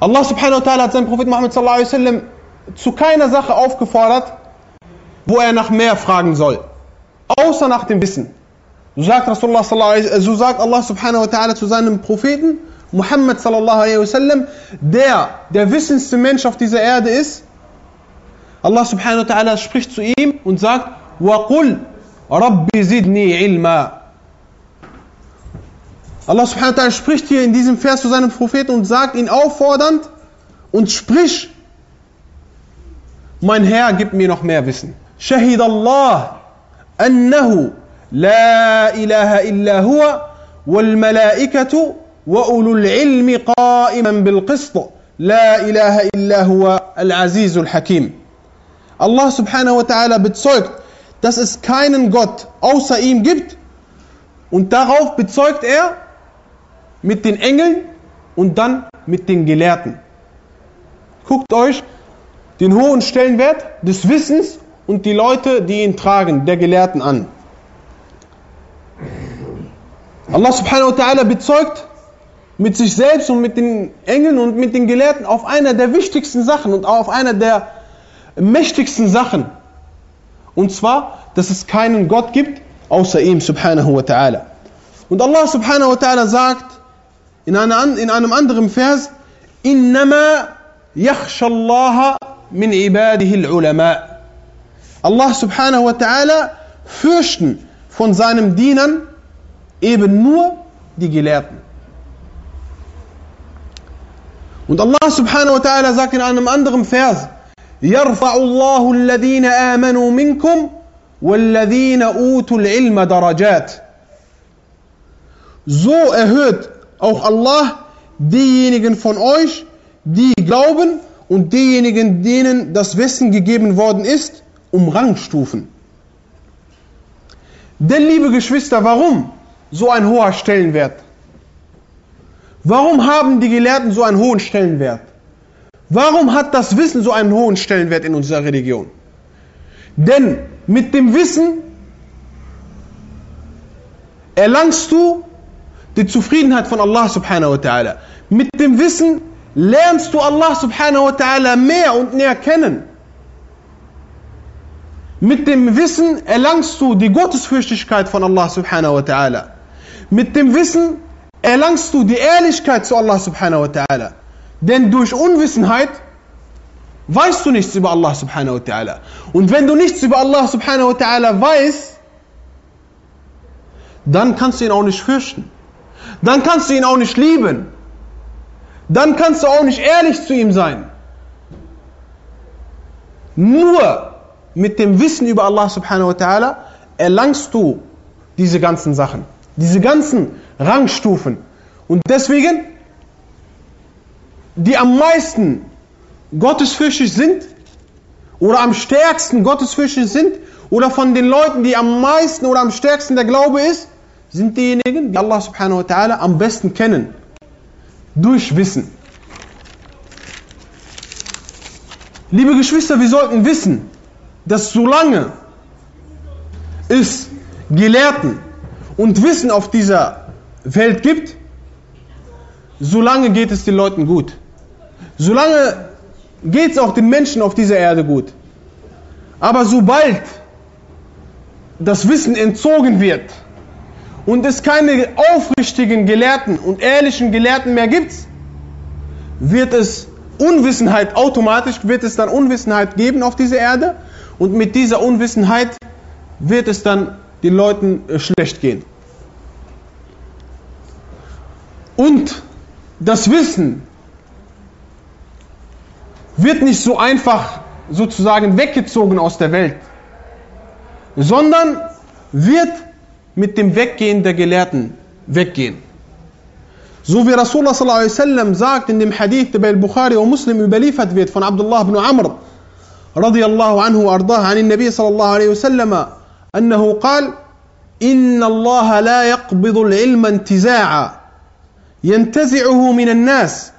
Allah subhanahu wa ta'ala hat seinen Propheten Muhammad sallallahu alaihi wasallam zu keiner Sache aufgefordert, wo er nach mehr fragen soll. Außer nach dem Wissen. So sagt, Rasulullah sallallahu alaihi, wasallam, so sagt Allah subhanahu wa ta'ala zu seinem Propheten Muhammad sallallahu alaihi wasallam, der der wissendste Mensch auf dieser Erde ist. Allah subhanahu wa ta'ala spricht zu ihm und sagt, وَقُلْ رَبِّ زِدْنِي عِلْمًا Allah subhanahu wa ta'ala spricht hier in diesem Vers zu seinem Propheten und sagt ihn auffordernd und sprich, mein Herr, gib mir noch mehr Wissen. Shahid Allah, annahu la ilaha illa huwa wal malaikatu wa ulul ilmi qa'iman bil qist. La ilaha illa huwa al azizul hakim. Allah subhanahu wa ta'ala bezeugt, dass es keinen Gott außer ihm gibt und darauf bezeugt er, mit den Engeln und dann mit den Gelehrten. Guckt euch den hohen Stellenwert des Wissens und die Leute, die ihn tragen, der Gelehrten an. Allah subhanahu wa ta'ala bezeugt mit sich selbst und mit den Engeln und mit den Gelehrten auf einer der wichtigsten Sachen und auf einer der mächtigsten Sachen. Und zwar, dass es keinen Gott gibt, außer ihm subhanahu wa ta'ala. Und Allah subhanahu wa ta'ala sagt in, einer, in einem anderen Vers, إنما يخشى الله من عباده العلماء. Allah subhanahu wa ta'ala fürchten von seinen Dienern eben nur die Gelehrten. Und Allah subhanahu wa ta'ala sagt in einem anderen Vers, يرفع الله الذين آمنوا منكم والذين أوتوا العلم درجات. So erhöht auch Allah diejenigen von euch, die glauben und diejenigen, denen das Wissen gegeben worden ist, um Rangstufen. Denn, liebe Geschwister, warum so ein hoher Stellenwert? Warum haben die Gelehrten so einen hohen Stellenwert? Warum hat das Wissen so einen hohen Stellenwert in unserer Religion? Denn mit dem Wissen erlangst du die Zufriedenheit von Allah subhanahu wa ta'ala. Mit dem Wissen lernst du Allah subhanahu wa ta'ala mehr und näher kennen. Mit dem Wissen erlangst du die Gottesfürchtigkeit von Allah subhanahu wa ta'ala. Mit dem Wissen erlangst du die Ehrlichkeit zu Allah subhanahu wa ta'ala. Denn durch Unwissenheit weißt du nichts über Allah subhanahu wa ta'ala. Und wenn du nichts über Allah subhanahu wa ta'ala weißt, dann kannst du ihn auch nicht fürchten. Dann kannst du ihn auch nicht lieben. Dann kannst du auch nicht ehrlich zu ihm sein. Nur mit dem Wissen über Allah subhanahu wa ta'ala erlangst du diese ganzen Sachen, diese ganzen Rangstufen. Und deswegen, die am meisten gottesfürchtig sind oder am stärksten gottesfürchtig sind oder von den Leuten, die am meisten oder am stärksten der Glaube ist, sind diejenigen, die Allah subhanahu wa ta'ala am besten kennen. Durch Wissen. Liebe Geschwister, wir sollten wissen, dass solange es Gelehrten und Wissen auf dieser Welt gibt, solange geht es den Leuten gut. Solange geht es auch den Menschen auf dieser Erde gut. Aber sobald das Wissen entzogen wird und es keine aufrichtigen Gelehrten und ehrlichen Gelehrten mehr gibt, wird es Unwissenheit automatisch, wird es dann Unwissenheit geben auf dieser Erde und mit dieser Unwissenheit wird es dann den Leuten schlecht gehen. Und das Wissen wird nicht so einfach sozusagen weggezogen aus der Welt, sondern wird mit dem Weggehen der Gelehrten weggehen. So wie Rasulullah sallallahu alaihi wasallam sagt in dem Hadith, der bei Bukhari und Muslim überliefert wird von Abdullah ibn Amr الله عنه وأرضاه عن النبي صلى الله عليه وسلم أنه قال إن الله لا يقبض العلم انتزاعا ينتزعه من الناس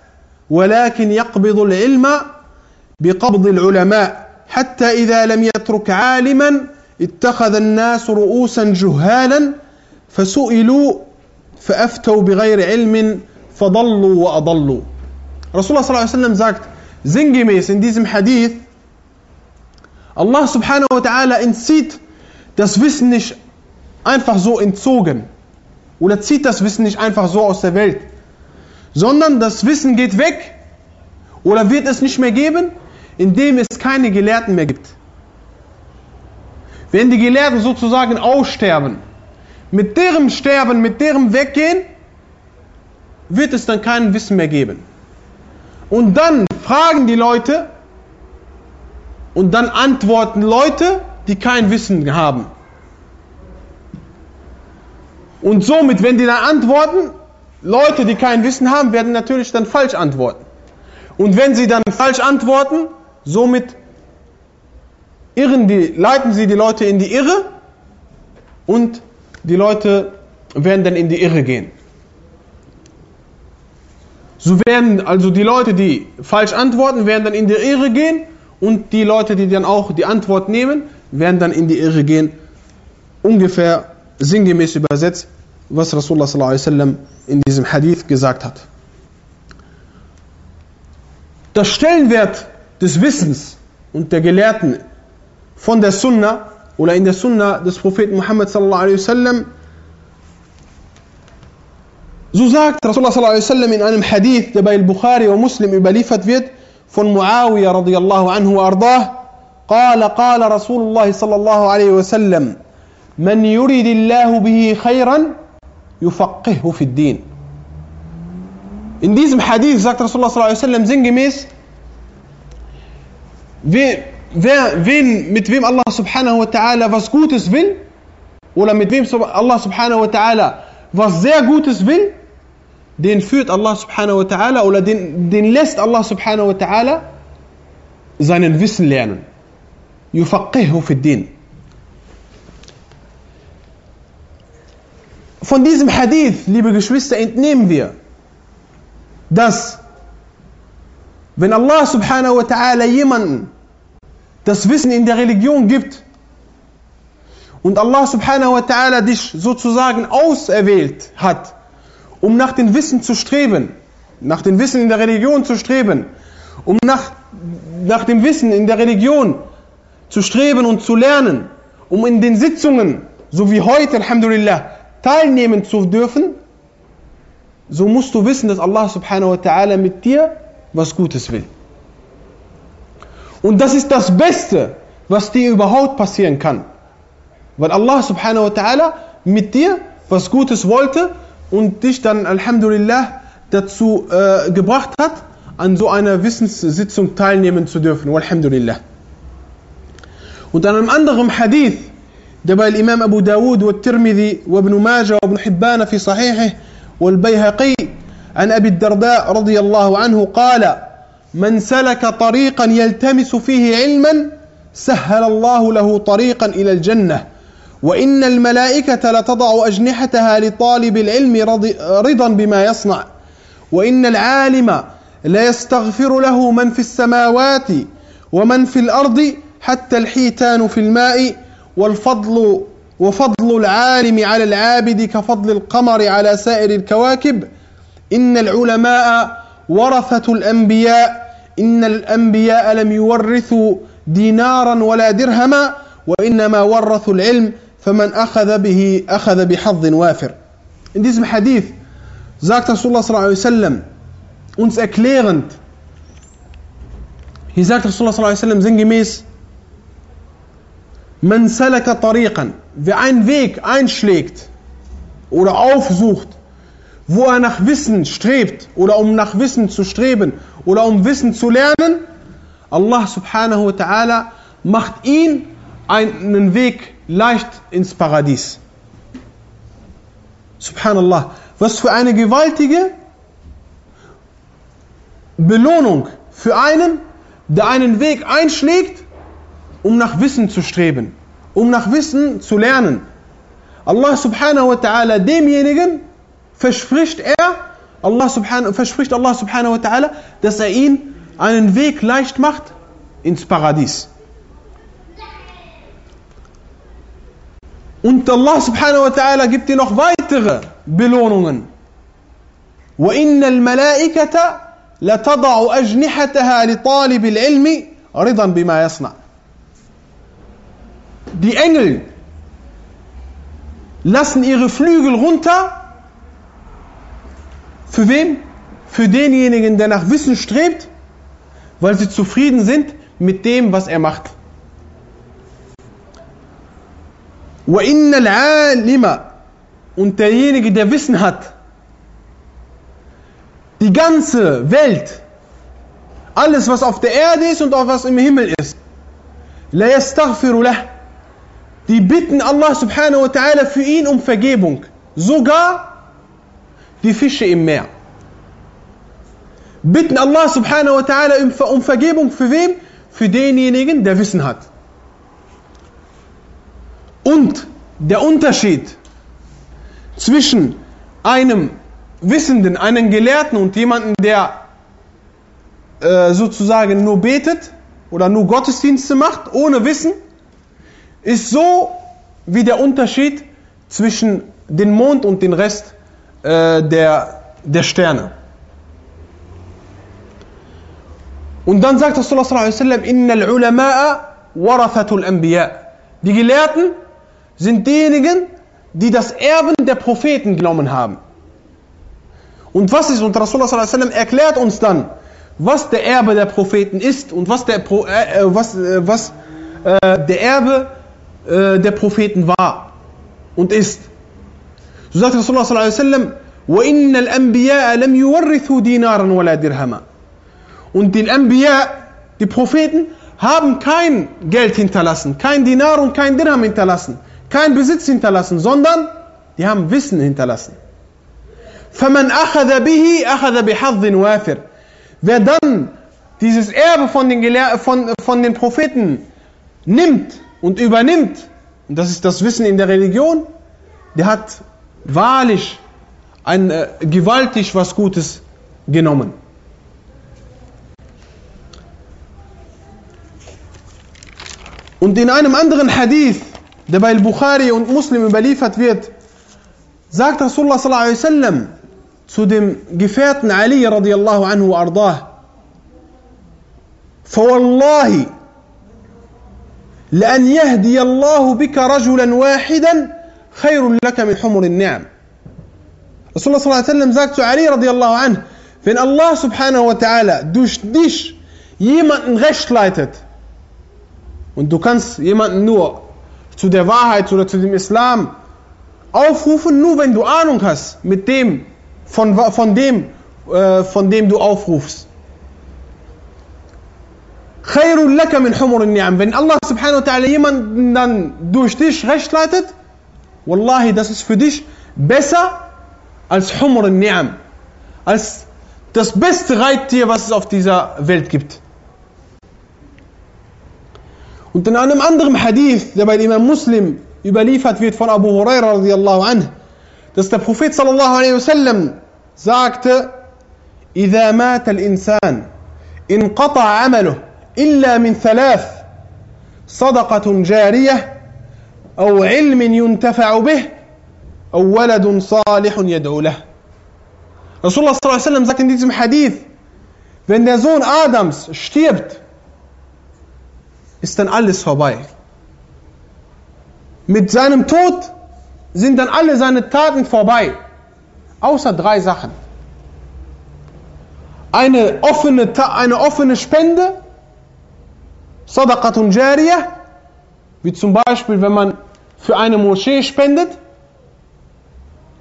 ولكن يقبض العلم بقبض العلماء حتى إذا لم يترك عالما اتخذ الناس رؤوسا جهالا فسئلوا فأفتوا بغير علم فضلوا وأضلوا Rasulullah sallallahu alaihi wasallam sagt sinngemäß in diesem Hadith, Allah subhanahu wa ta'ala entzieht das Wissen nicht einfach so entzogen oder zieht das Wissen nicht einfach so aus der Welt, sondern das Wissen geht weg oder wird es nicht mehr geben, indem es keine Gelehrten mehr gibt. Wenn die Gelehrten sozusagen aussterben, mit deren Sterben, mit deren Weggehen, wird es dann kein Wissen mehr geben. Und dann fragen die Leute und dann antworten Leute, die kein Wissen haben. Und somit, wenn die dann antworten, Leute, die kein Wissen haben, werden natürlich dann falsch antworten. Und wenn sie dann falsch antworten, somit irren die, leiten sie die Leute in die Irre und die Leute werden dann in die Irre gehen. So werden also die Leute, die falsch antworten, werden dann in die Irre gehen und die Leute, die dann auch die Antwort nehmen, werden dann in die Irre gehen. Ungefähr sinngemäß übersetzt, was Rasulullah sallallahu in diesem Hadith gesagt hat. Der Stellenwert des Wissens und der Gelehrten von der Sunna oder in der Sunna des Propheten Muhammad sallallahu alaihi wasallam So sagt Rasulullah sallallahu alaihi wasallam in einem Hadith, der bei Bukhari und Muslim überliefert wird, von Muawiyah radiyallahu anhu ardah, قال قال رسول الله صلى الله عليه وسلم من يريد الله به خيرا يفقهه في الدين In diesem Hadith sagt Rasulullah sallallahu alaihi wasallam sinngemäß, wer, wer, wen, mit wem Allah subhanahu wa ta'ala was Gutes will, oder mit wem Allah subhanahu wa ta'ala was sehr Gutes will, den führt Allah subhanahu wa ta'ala oder den, den lässt Allah subhanahu wa ta'ala seinen Wissen lernen. Yufaqihu fi din. Von diesem Hadith, liebe Geschwister, entnehmen wir, dass wenn Allah subhanahu wa ta'ala jemanden das Wissen in der Religion gibt und Allah subhanahu wa ta'ala dich sozusagen auserwählt hat, um nach dem Wissen zu streben, nach dem Wissen in der Religion zu streben, um nach, nach dem Wissen in der Religion zu streben und zu lernen, um in den Sitzungen, so wie heute, Alhamdulillah, teilnehmen zu dürfen, so musst du wissen, dass Allah subhanahu wa ta'ala mit dir was Gutes will. Und das ist das Beste, was dir überhaupt passieren kann. Weil Allah subhanahu wa ta'ala mit dir was Gutes wollte und dich dann, Alhamdulillah, dazu äh, gebracht hat, an so einer Wissenssitzung teilnehmen zu dürfen. Alhamdulillah. Und an einem anderen Hadith, der bei Imam Abu Dawud und Tirmidhi und Ibn Majah und Ibn Hibban في صحيحه والبيهقي عن أبي الدرداء رضي الله عنه قال من سلك طريقا يلتمس فيه علما سهل الله له طريقا إلى الجنة. وإن الملائكة لتضع أجنحتها لطالب العلم رضا بما يصنع. وإن العالم لا يستغفر له من في السماوات ومن في الأرض حتى الحيتان في الماء. والفضل وفضل العالم على العابد كفضل القمر على سائر الكواكب. إن العلماء ورثة الأنبياء إن الأنبياء لم يورثوا دينارا ولا درهما وإنما ورثوا العلم فمن أخذ به أخذ بحظ وافر. In diesem Hadith sagt Rasulullah صلى الله عليه وسلم uns erklärend hier sagt Rasulullah صلى الله عليه وسلم sinngemäß من سلك طريقا wer einen Weg einschlägt oder aufsucht wo er nach Wissen strebt oder um nach Wissen zu streben oder um Wissen zu lernen, Allah subhanahu wa ta'ala macht ihn einen Weg leicht ins Paradies. Subhanallah, was für eine gewaltige Belohnung für einen, der einen Weg einschlägt, um nach Wissen zu streben, um nach Wissen zu lernen. Allah subhanahu wa ta'ala demjenigen verspricht er, Allah subhanahu, verspricht Allah subhanahu wa ta'ala, dass er ihn einen Weg leicht macht ins Paradies. Und Allah subhanahu wa ta'ala gibt dir noch weitere Belohnungen. وَإِنَّ الْمَلَائِكَةَ لتضع أجنحتها لطالب العلم رضا بما يصنع Die Engel lassen ihre Flügel runter. Für wen? Für denjenigen, der nach Wissen strebt, weil sie zufrieden sind mit dem, was er macht. Und derjenige, der Wissen hat, die ganze Welt, alles, was auf der Erde ist und auch was im Himmel ist, die bitten Allah subhanahu wa ta'ala für ihn um Vergebung. Sogar die Fische im Meer. Bitten Allah subhanahu wa ta'ala um Vergebung für wem? Für denjenigen, der Wissen hat. Und der Unterschied zwischen einem Wissenden, einem Gelehrten und jemandem, der äh, sozusagen nur betet oder nur Gottesdienste macht, ohne Wissen, ist so wie der Unterschied zwischen dem Mond und dem Rest äh, der, der Sterne. Und dann sagt Rasulullah sallallahu Innal ulama'a warathatul anbiya. Die Gelehrten sind diejenigen, die das Erben der Propheten genommen haben. Und was ist, und Rasulullah sallallahu erklärt uns dann, was der Erbe der Propheten ist und was der, äh, äh, was, äh, was äh, der Erbe äh, der Propheten war und ist. So sagt Rasulullah sallallahu alaihi wasallam, وَإِنَّ الْأَنْبِيَاءَ لَمْ يُوَرِّثُوا دِينَارًا وَلَا دِرْهَمًا Und die Anbiya, die Propheten, haben kein Geld hinterlassen, kein Dinar und kein Dirham hinterlassen, kein Besitz hinterlassen, sondern die haben Wissen hinterlassen. فَمَنْ أَخَذَ بِهِ أَخَذَ بِحَظٍ وَافِرٍ Wer dann dieses Erbe von den, Gelehr von, von den Propheten nimmt und übernimmt, und das ist das Wissen in der Religion, der hat wahrlich ein, äh, gewaltig was Gutes genommen. Und in einem anderen Hadith, der bei Bukhari und Muslim überliefert wird, sagt Rasulullah sallallahu alaihi wasallam zu dem Gefährten Ali radiallahu anhu ardah, فوالله لأن يهدي الله بك رجلا واحدا خير لك من حمر النعم Rasulullah sallallahu alaihi wasallam sagt zu Ali radiallahu anh, wenn Allah subhanahu wa ta'ala durch dich jemanden recht leitet und du kannst jemanden nur zu der Wahrheit oder zu dem Islam aufrufen, nur wenn du Ahnung hast mit dem, von, von dem, äh, von dem du aufrufst. Khairul laka min humur ni'am. Wenn Allah subhanahu wa ta'ala jemanden dann durch dich recht leitet, Wallahi, das ist für dich besser als Humur ni'am. Als das beste Reittier, was es auf dieser Welt gibt. Und in einem anderen Hadith, der bei Imam Muslim überliefert wird von Abu Huraira radiallahu anh, dass der Prophet sallallahu alaihi wasallam sagte, إذا مات الإنسان انقطع عمله إلا من ثلاث صدقة جارية أو علم ينتفع به أو ولد صالح يدعو له Rasulullah sallam sagt in diesem Hadith, wenn der Sohn Adams stirbt, ist dann alles vorbei. Mit seinem Tod sind dann alle seine Taten vorbei. Außer drei Sachen. Eine offene, eine offene Spende, Sadaqatun Jariyah, wie zum Beispiel, wenn man für eine Moschee spendet,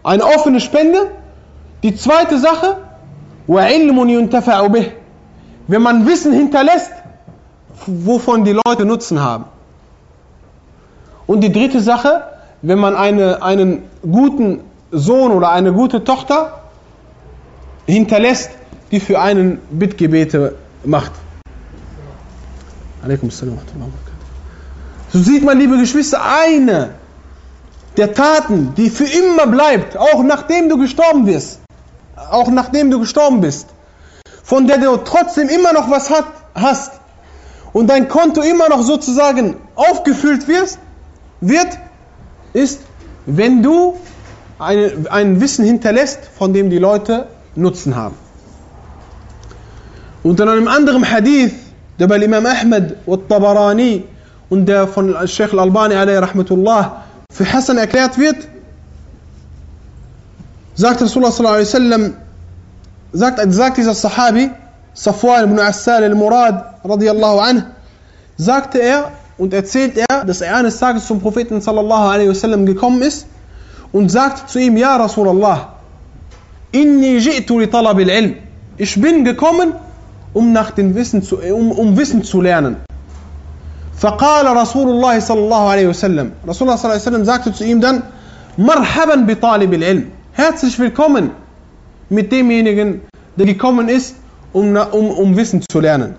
eine offene Spende. Die zweite Sache, wenn man Wissen hinterlässt, wovon die Leute Nutzen haben. Und die dritte Sache, wenn man eine, einen guten Sohn oder eine gute Tochter hinterlässt, die für einen Bittgebete macht. So sieht man, liebe Geschwister, eine der Taten, die für immer bleibt, auch nachdem du gestorben wirst, auch nachdem du gestorben bist, von der du trotzdem immer noch was hat, hast und dein Konto immer noch sozusagen aufgefüllt wirst, wird, ist, wenn du eine, ein Wissen hinterlässt, von dem die Leute Nutzen haben. Und in einem anderen Hadith, der bei Imam Ahmed und Tabarani und der von Sheikh Al-Albani alayhi rahmatullah für Hassan erklärt wird, sagt Rasulullah sallallahu alaihi wasallam, sagt, sagt dieser Sahabi, Safwan ibn Assal al-Murad radiyallahu anh, sagte er und erzählt er, dass er eines Tages zum Propheten sallallahu alaihi wasallam gekommen ist und sagt zu ihm, Ja Rasulallah, inni ji'tu li talab al-ilm. Ich bin gekommen, um nach dem Wissen zu, um, um Wissen zu lernen. فقال رسول الله صلى الله عليه وسلم رسول الله صلى الله عليه وسلم sagte zu ihm dann مرحبا بطالب العلم herzlich willkommen mit demjenigen der gekommen ist um, um, um Wissen zu lernen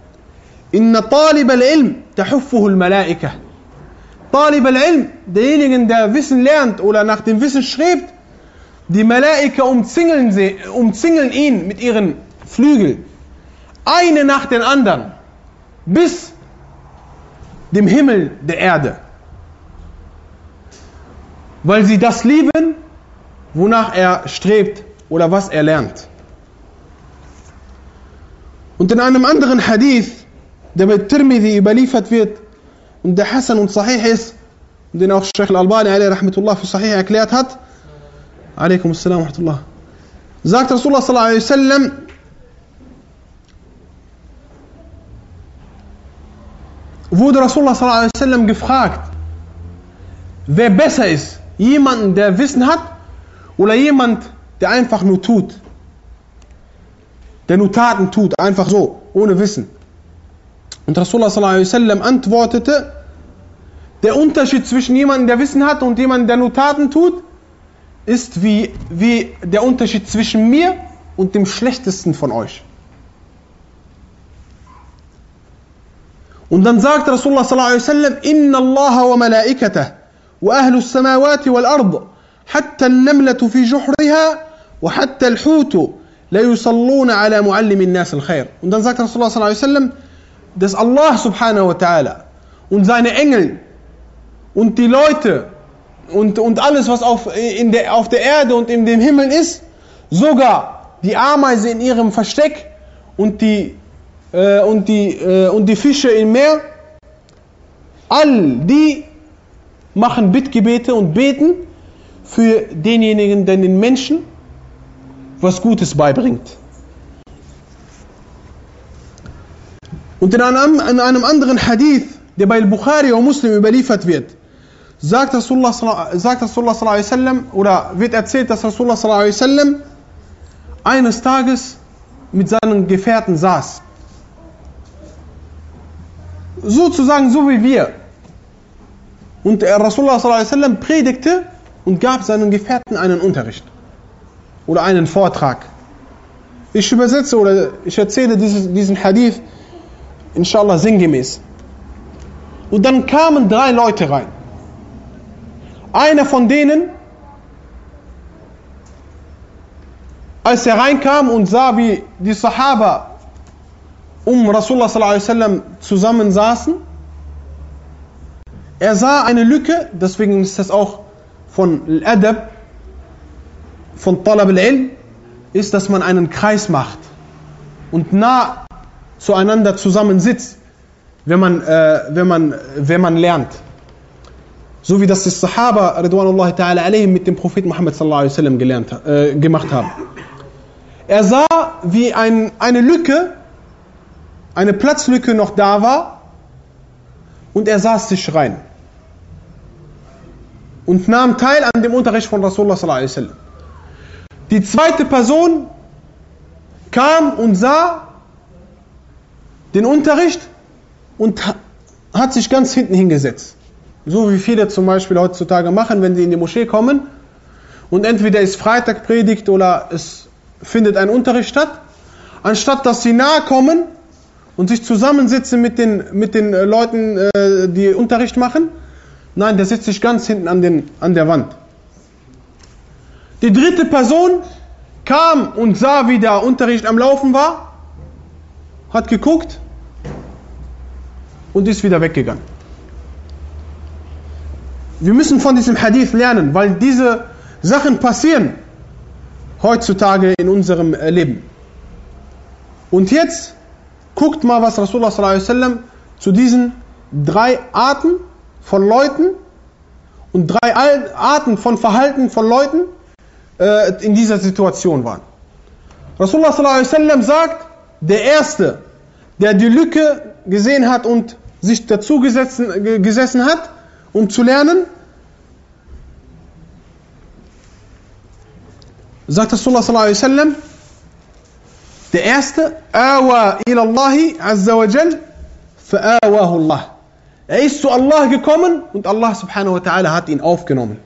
إن طالب العلم تحفه الملائكة طالب العلم derjenigen der Wissen lernt oder nach dem Wissen strebt die Malaika umzingeln, sie, umzingeln ihn mit ihren Flügeln eine nach den anderen bis dem Himmel der Erde. Weil sie das lieben, wonach er strebt oder was er lernt. Und in einem anderen Hadith, der mit Tirmidhi überliefert wird und der Hassan und Sahih ist, und den auch Sheikh Al-Albani rahmatullah für Sahih erklärt hat, alaikum assalam wa sagt Rasulullah sallallahu alaihi wasallam, wurde Rasulullah gefragt, wer besser ist, jemand, der Wissen hat oder jemand, der einfach nur tut, der nur Taten tut, einfach so, ohne Wissen. Und Rasulullah antwortete, der Unterschied zwischen jemandem, der Wissen hat und jemandem, der nur Taten tut, ist wie, wie der Unterschied zwischen mir und dem schlechtesten von euch. Und dann sagt Rasulullah sallallahu alaihi wasallam, Inna Allah wa malaikatah wa ahlu samawati wal ard hatta fi juhriha wa hatta al-hutu la yusalluna ala muallim an-nas al-khair. Und dann sagt Rasulullah sallallahu alaihi wasallam, dass Allah subhanahu wa ta'ala und seine Engel und die Leute und, und alles, was auf, in der, auf der Erde und in dem Himmel ist, sogar die Ameise in ihrem Versteck und die äh, und, die, äh, und die Fische im Meer, all die machen Bittgebete und beten für denjenigen, der den Menschen was Gutes beibringt. Und in einem, in einem anderen Hadith, der bei Bukhari und Muslim überliefert wird, sagt Rasulullah, sagt Rasulullah sallallahu wasallam, oder wird erzählt, dass Rasulullah sallallahu wasallam eines Tages mit seinen Gefährten saß sozusagen so wie wir. Und Rasulullah predigte und gab seinen Gefährten einen Unterricht oder einen Vortrag. Ich übersetze oder ich erzähle dieses, diesen Hadith inshallah sinngemäß. Und dann kamen drei Leute rein. Einer von denen, als er reinkam und sah, wie die Sahaba um Rasulullah sallam zusammensaßen. Er sah eine Lücke, deswegen ist das auch von Al-Adab, von Talab al-Ilm, ist, dass man einen Kreis macht und nah zueinander zusammensitzt, wenn man, äh, wenn man, wenn man lernt. So wie das die Sahaba Ridwanullahi ta'ala mit dem Propheten Muhammad sallallahu alaihi wasallam gelernt, äh, gemacht haben. Er sah, wie ein, eine Lücke eine Platzlücke noch da war und er saß sich rein und nahm teil an dem Unterricht von Rasulullah. Die zweite Person kam und sah den Unterricht und hat sich ganz hinten hingesetzt. So wie viele zum Beispiel heutzutage machen, wenn sie in die Moschee kommen und entweder ist Freitag predigt oder es findet ein Unterricht statt. Anstatt dass sie nahe kommen und sich zusammensitzen mit den, mit den äh, Leuten, äh, die Unterricht machen. Nein, der sitzt sich ganz hinten an, den, an der Wand. Die dritte Person kam und sah, wie der Unterricht am Laufen war, hat geguckt und ist wieder weggegangen. Wir müssen von diesem Hadith lernen, weil diese Sachen passieren heutzutage in unserem Leben. Und jetzt guckt mal, was Rasulullah sallam, zu diesen drei Arten von Leuten und drei Arten von Verhalten von Leuten äh, in dieser Situation waren. Rasulullah sallam, sagt, der Erste, der die Lücke gesehen hat und sich dazu gesessen, gesessen hat, um zu lernen, sagt Rasulullah sallam, der Erste, Awa ila Allahi azza wa jal, Allah. Er ist zu Allah gekommen und Allah subhanahu wa ta'ala hat ihn aufgenommen.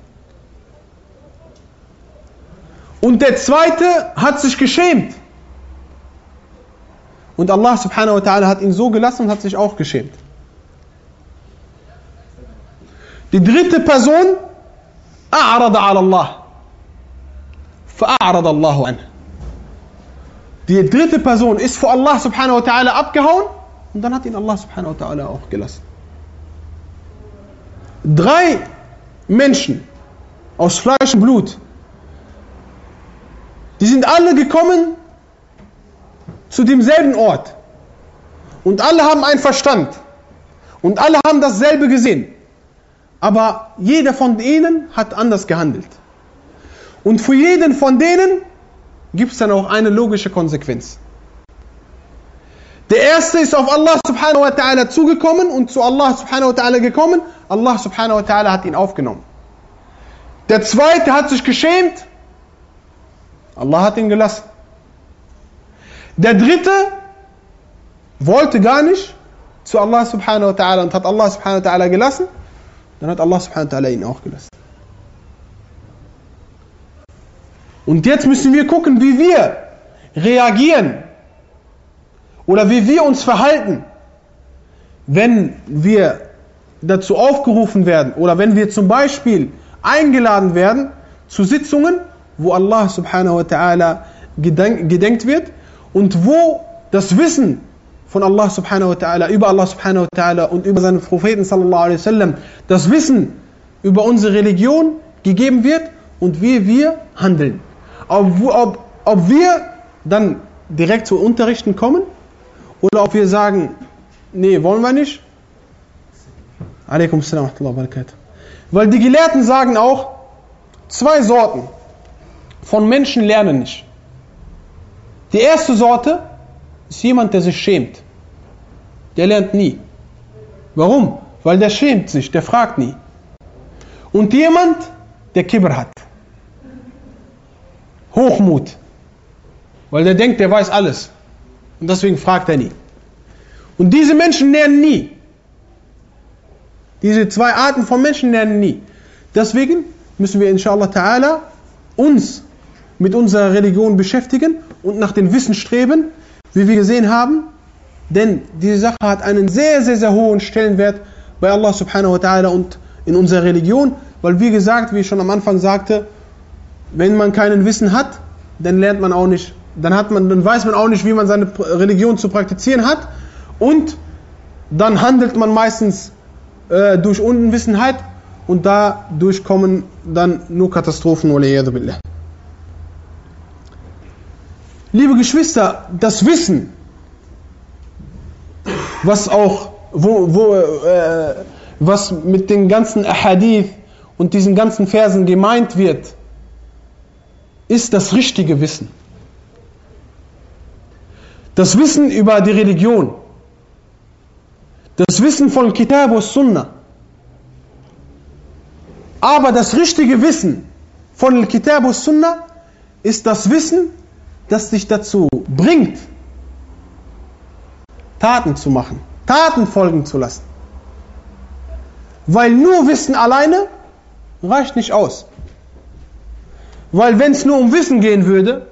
Und der Zweite hat sich geschämt. Und Allah subhanahu wa ta'ala hat ihn so gelassen und hat sich auch geschämt. Die dritte Person, أعرض على الله فأعرض الله عنه. Die dritte Person ist vor Allah subhanahu wa ta'ala abgehauen und dann hat ihn Allah subhanahu wa ta'ala auch gelassen. Drei Menschen aus Fleisch und Blut, die sind alle gekommen zu demselben Ort. Und alle haben einen Verstand. Und alle haben dasselbe gesehen. Aber jeder von ihnen hat anders gehandelt. Und für jeden von denen gibt es dann auch eine logische Konsequenz. Der erste ist auf Allah subhanahu wa ta'ala zugekommen und zu Allah subhanahu wa ta'ala gekommen. Allah subhanahu wa ta'ala hat ihn aufgenommen. Der zweite hat sich geschämt. Allah hat ihn gelassen. Der dritte wollte gar nicht zu Allah subhanahu wa ta'ala und hat Allah subhanahu wa ta'ala gelassen. Dann hat Allah subhanahu wa ta'ala ihn auch gelassen. Und jetzt müssen wir gucken, wie wir reagieren oder wie wir uns verhalten, wenn wir dazu aufgerufen werden oder wenn wir zum Beispiel eingeladen werden zu Sitzungen, wo Allah subhanahu wa ta'ala gedenkt wird und wo das Wissen von Allah subhanahu wa ta'ala, über Allah subhanahu wa ta'ala und über seinen Propheten sallallahu alaihi wasallam, das Wissen über unsere Religion gegeben wird und wie wir handeln. Ob, ob, ob wir dann direkt zu Unterrichten kommen oder ob wir sagen, nee, wollen wir nicht. Weil die Gelehrten sagen auch, zwei Sorten von Menschen lernen nicht. Die erste Sorte ist jemand, der sich schämt. Der lernt nie. Warum? Weil der schämt sich, der fragt nie. Und jemand, der Kibber hat. Hochmut. Weil der denkt, der weiß alles. Und deswegen fragt er nie. Und diese Menschen lernen nie. Diese zwei Arten von Menschen lernen nie. Deswegen müssen wir inshallah ta'ala uns mit unserer Religion beschäftigen und nach dem Wissen streben, wie wir gesehen haben. Denn diese Sache hat einen sehr, sehr, sehr hohen Stellenwert bei Allah subhanahu wa ta'ala und in unserer Religion, weil wie gesagt, wie ich schon am Anfang sagte, wenn man keinen Wissen hat, dann lernt man auch nicht, dann hat man, dann weiß man auch nicht, wie man seine Religion zu praktizieren hat. Und dann handelt man meistens äh, durch Unwissenheit. Und dadurch kommen dann nur Katastrophen. Liebe Geschwister, das Wissen, was auch, wo, wo, äh, was mit den ganzen Ahadith und diesen ganzen Versen gemeint wird, ist das richtige Wissen. Das Wissen über die Religion. Das Wissen von Kitab und Sunnah. Aber das richtige Wissen von Kitab und Sunnah ist das Wissen das dich dazu bringt, Taten zu machen, Taten folgen zu lassen. Weil nur Wissen alleine reicht nicht aus. Weil wenn es nur um Wissen gehen würde,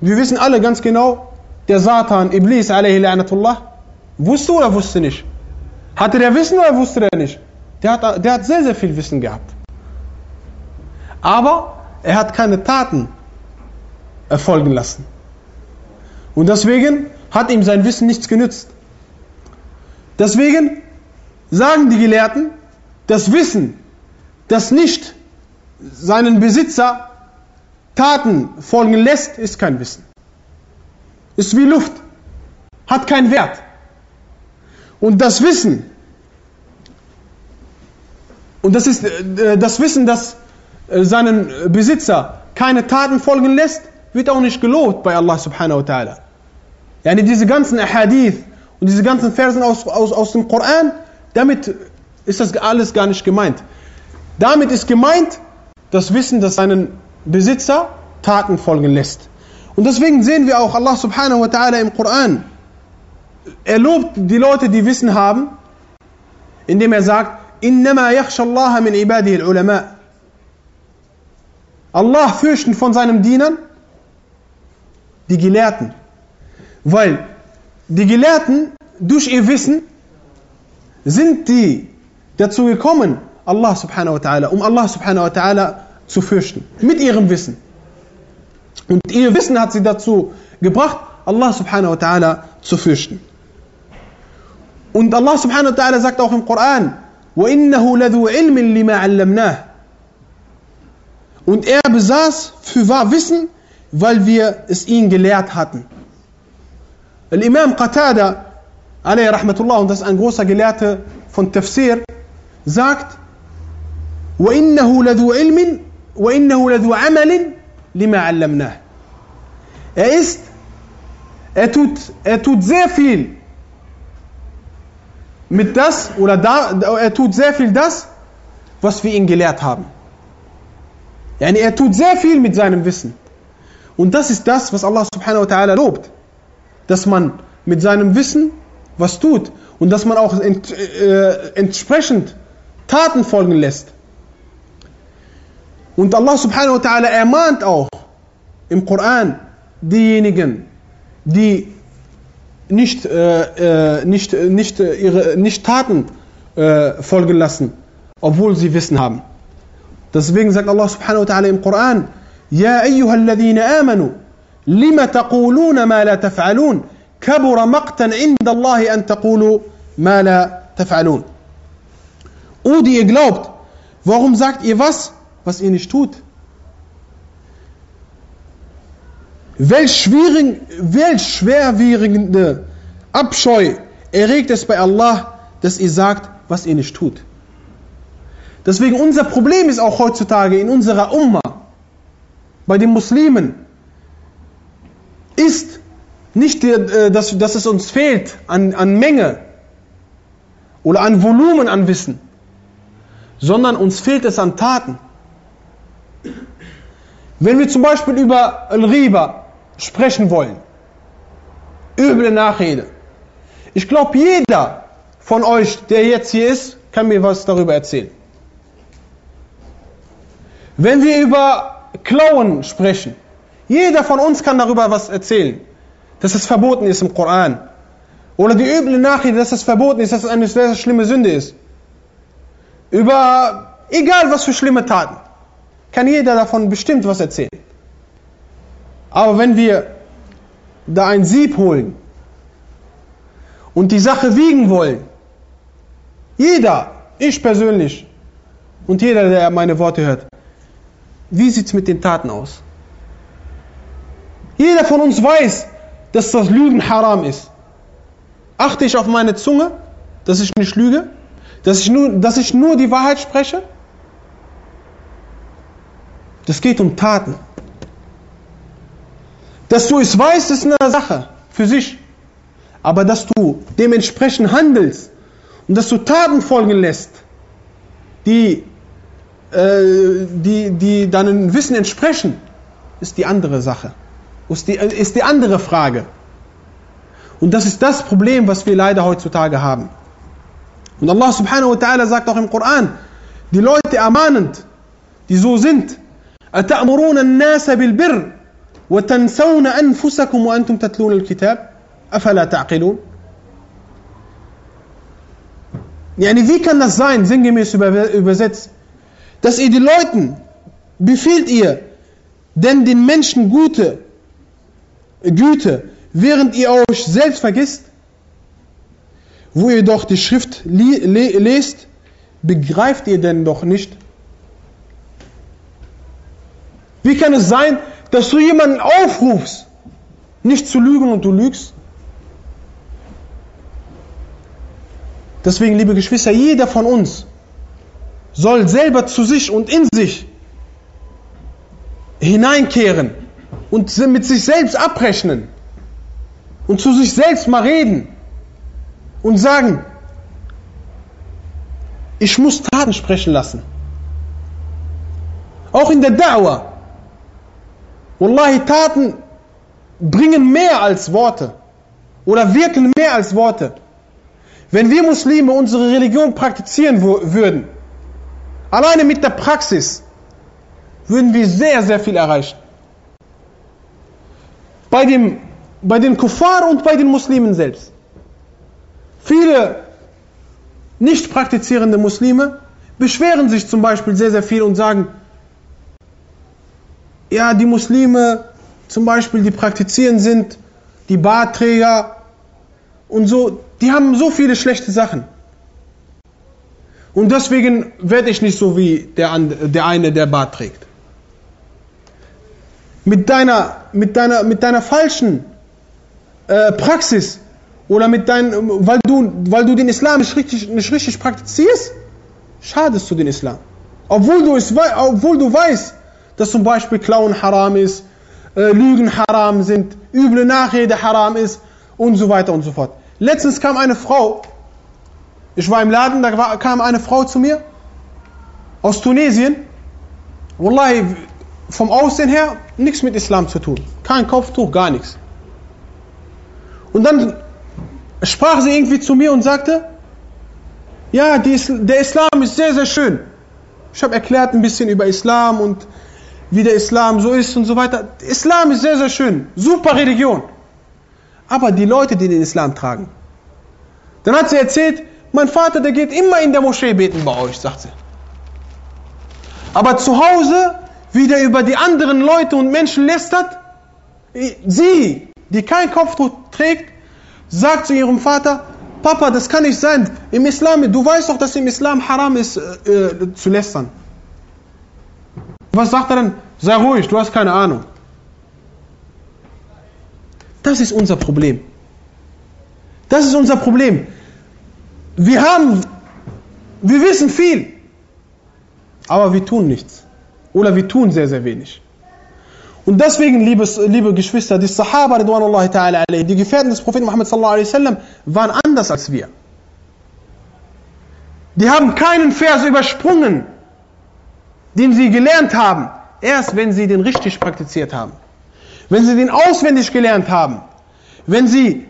wir wissen alle ganz genau, der Satan, Iblis, alayhi wusste oder wusste nicht? Hatte der Wissen oder wusste der nicht? Der hat, der hat sehr, sehr viel Wissen gehabt. Aber er hat keine Taten erfolgen lassen. Und deswegen hat ihm sein Wissen nichts genützt. Deswegen sagen die Gelehrten, das Wissen, das nicht seinen Besitzer Taten folgen lässt, ist kein Wissen. ist wie Luft, hat keinen Wert. Und das Wissen, und das ist äh, das Wissen, das äh, seinen Besitzer keine Taten folgen lässt, wird auch nicht gelobt bei Allah subhanahu wa ta'ala. Yani diese ganzen Ahadith und diese ganzen Versen aus, aus, aus dem Koran, damit ist das alles gar nicht gemeint. Damit ist gemeint das Wissen, das seinen Besitzer Taten folgen lässt. Und deswegen sehen wir auch Allah subhanahu wa ta'ala im Koran. Er lobt die Leute, die Wissen haben, indem er sagt, إنما يخشى الله من عباده العلماء. Allah fürchten von seinen Dienern die Gelehrten. Weil die Gelehrten durch ihr Wissen sind die dazu gekommen, Allah subhanahu wa ta'ala, um Allah subhanahu wa ta'ala zu fürchten. Mit ihrem Wissen. Und ihr Wissen hat sie dazu gebracht, Allah subhanahu wa ta'ala zu fürchten. Und Allah subhanahu wa ta'ala sagt auch im Koran, وَإِنَّهُ لَذُو عِلْمٍ لِمَا عَلَّمْنَاهُ Und er besaß für wahr Wissen, weil wir es ihn gelehrt hatten. Al-Imam Qatada, alayhi rahmatullah, und das ist ein großer Gelehrter von Tafsir, sagt, وَإِنَّهُ لَذُو عِلْمٍ وَإِنَّهُ لَذُو عَمَلٍ لِمَا عَلَّمْنَاهُ Er ist, er tut, er tut sehr viel mit das, oder da, er tut sehr viel das, was wir ihn gelehrt haben. Yani er tut sehr viel mit seinem Wissen. Und das ist das, was Allah subhanahu wa ta'ala lobt. Dass man mit seinem Wissen was tut und dass man auch ent, äh, entsprechend Taten folgen lässt. Und Allah subhanahu wa ta'ala ermahnt auch im Koran diejenigen, die nicht, äh, äh nicht, nicht, äh, ihre, nicht Taten äh, folgen lassen, obwohl sie Wissen haben. Deswegen sagt Allah subhanahu wa ta'ala im Koran, يا أيها الذين آمنوا لم تقولون ما لا تفعلون كبر مقتا عند الله أن تقولوا ما لا تفعلون O, die ihr glaubt, warum sagt ihr was, was ihr nicht tut? Welch, schwierig, welch schwerwiegende Abscheu erregt es bei Allah, dass ihr sagt, was ihr nicht tut. Deswegen unser Problem ist auch heutzutage in unserer Umma, bei den Muslimen, ist nicht, äh, dass, dass es uns fehlt an, an Menge oder an Volumen an Wissen, sondern uns fehlt es an Taten. Wenn wir zum Beispiel über Al-Riba sprechen wollen, üble Nachrede, ich glaube, jeder von euch, der jetzt hier ist, kann mir was darüber erzählen. Wenn wir über Klauen sprechen, jeder von uns kann darüber was erzählen, dass es verboten ist im Koran. Oder die üble Nachricht, dass es verboten ist, dass es eine sehr schlimme Sünde ist. Über egal was für schlimme Taten, kann jeder davon bestimmt was erzählen. Aber wenn wir da ein Sieb holen und die Sache wiegen wollen, jeder, ich persönlich und jeder, der meine Worte hört, wie sieht es mit den Taten aus? Jeder von uns weiß, dass das Lügen haram ist. Achte ich auf meine Zunge, dass ich nicht lüge? Dass ich nur, dass ich nur die Wahrheit spreche? Das geht um Taten. Dass du es weißt, ist eine Sache für sich. Aber dass du dementsprechend handelst und dass du Taten folgen lässt, die, äh, die, die deinem Wissen entsprechen, ist die andere Sache. Ist die, ist die andere Frage. Und das ist das Problem, was wir leider heutzutage haben. Und Allah subhanahu wa ta'ala sagt auch im Koran, die Leute ermahnend, die so sind, أتأمرون الناس بالبر وتنسون أنفسكم وأنتم تتلون الكتاب أفلا تعقلون Yani wie kann das sein, sinngemäß übersetzt, dass ihr die Leuten befiehlt ihr, denn den Menschen gute Güte, während ihr euch selbst vergisst, wo ihr doch die Schrift lest, begreift ihr denn doch nicht? wie kann es sein, dass du jemanden aufrufst, nicht zu lügen und du lügst? Deswegen, liebe Geschwister, jeder von uns soll selber zu sich und in sich hineinkehren und mit sich selbst abrechnen und zu sich selbst mal reden und sagen, ich muss Taten sprechen lassen. Auch in der Da'wah. Wallahi, Taten bringen mehr als Worte oder wirken mehr als Worte. Wenn wir Muslime unsere Religion praktizieren würden, alleine mit der Praxis, würden wir sehr, sehr viel erreichen. Bei, dem, bei den Kuffar und bei den Muslimen selbst. Viele nicht praktizierende Muslime beschweren sich zum Beispiel sehr, sehr viel und sagen, ja, die Muslime zum Beispiel, die praktizieren sind, die Barträger und so, die haben so viele schlechte Sachen. Und deswegen werde ich nicht so wie der, der eine, der Bart trägt. Mit deiner, mit deiner, mit deiner falschen äh, Praxis oder mit deinem, weil du, weil du den Islam nicht richtig, nicht richtig praktizierst, schadest du den Islam. Obwohl du, es, obwohl du weißt, dass zum Beispiel Klauen haram ist, äh, Lügen haram sind, üble Nachrede haram ist und so weiter und so fort. Letztens kam eine Frau, ich war im Laden, da kam eine Frau zu mir aus Tunesien. Wallahi, vom Aussehen her nichts mit Islam zu tun. Kein Kopftuch, gar nichts. Und dann sprach sie irgendwie zu mir und sagte, ja, die, der Islam ist sehr, sehr schön. Ich habe erklärt ein bisschen über Islam und wie der Islam so ist und so weiter. Islam ist sehr, sehr schön. Super Religion. Aber die Leute, die den Islam tragen. Dann hat sie erzählt, mein Vater, der geht immer in der Moschee beten bei euch, sagt sie. Aber zu Hause, wie der über die anderen Leute und Menschen lästert, sie, die kein Kopftuch trägt, sagt zu ihrem Vater, Papa, das kann nicht sein. Im Islam, du weißt doch, dass im Islam haram ist, äh, äh zu lästern. Was sagt er dann? Sei ruhig, du hast keine Ahnung. Das ist unser Problem. Das ist unser Problem. Wir haben, wir wissen viel, aber wir tun nichts. Oder wir tun sehr, sehr wenig. Und deswegen, liebes, liebe Geschwister, die Sahaba, die Gefährten des Propheten Muhammad sallallahu alaihi wasallam, waren anders als wir. Die haben keinen Vers übersprungen den sie gelernt haben, erst wenn sie den richtig praktiziert haben. Wenn sie den auswendig gelernt haben, wenn sie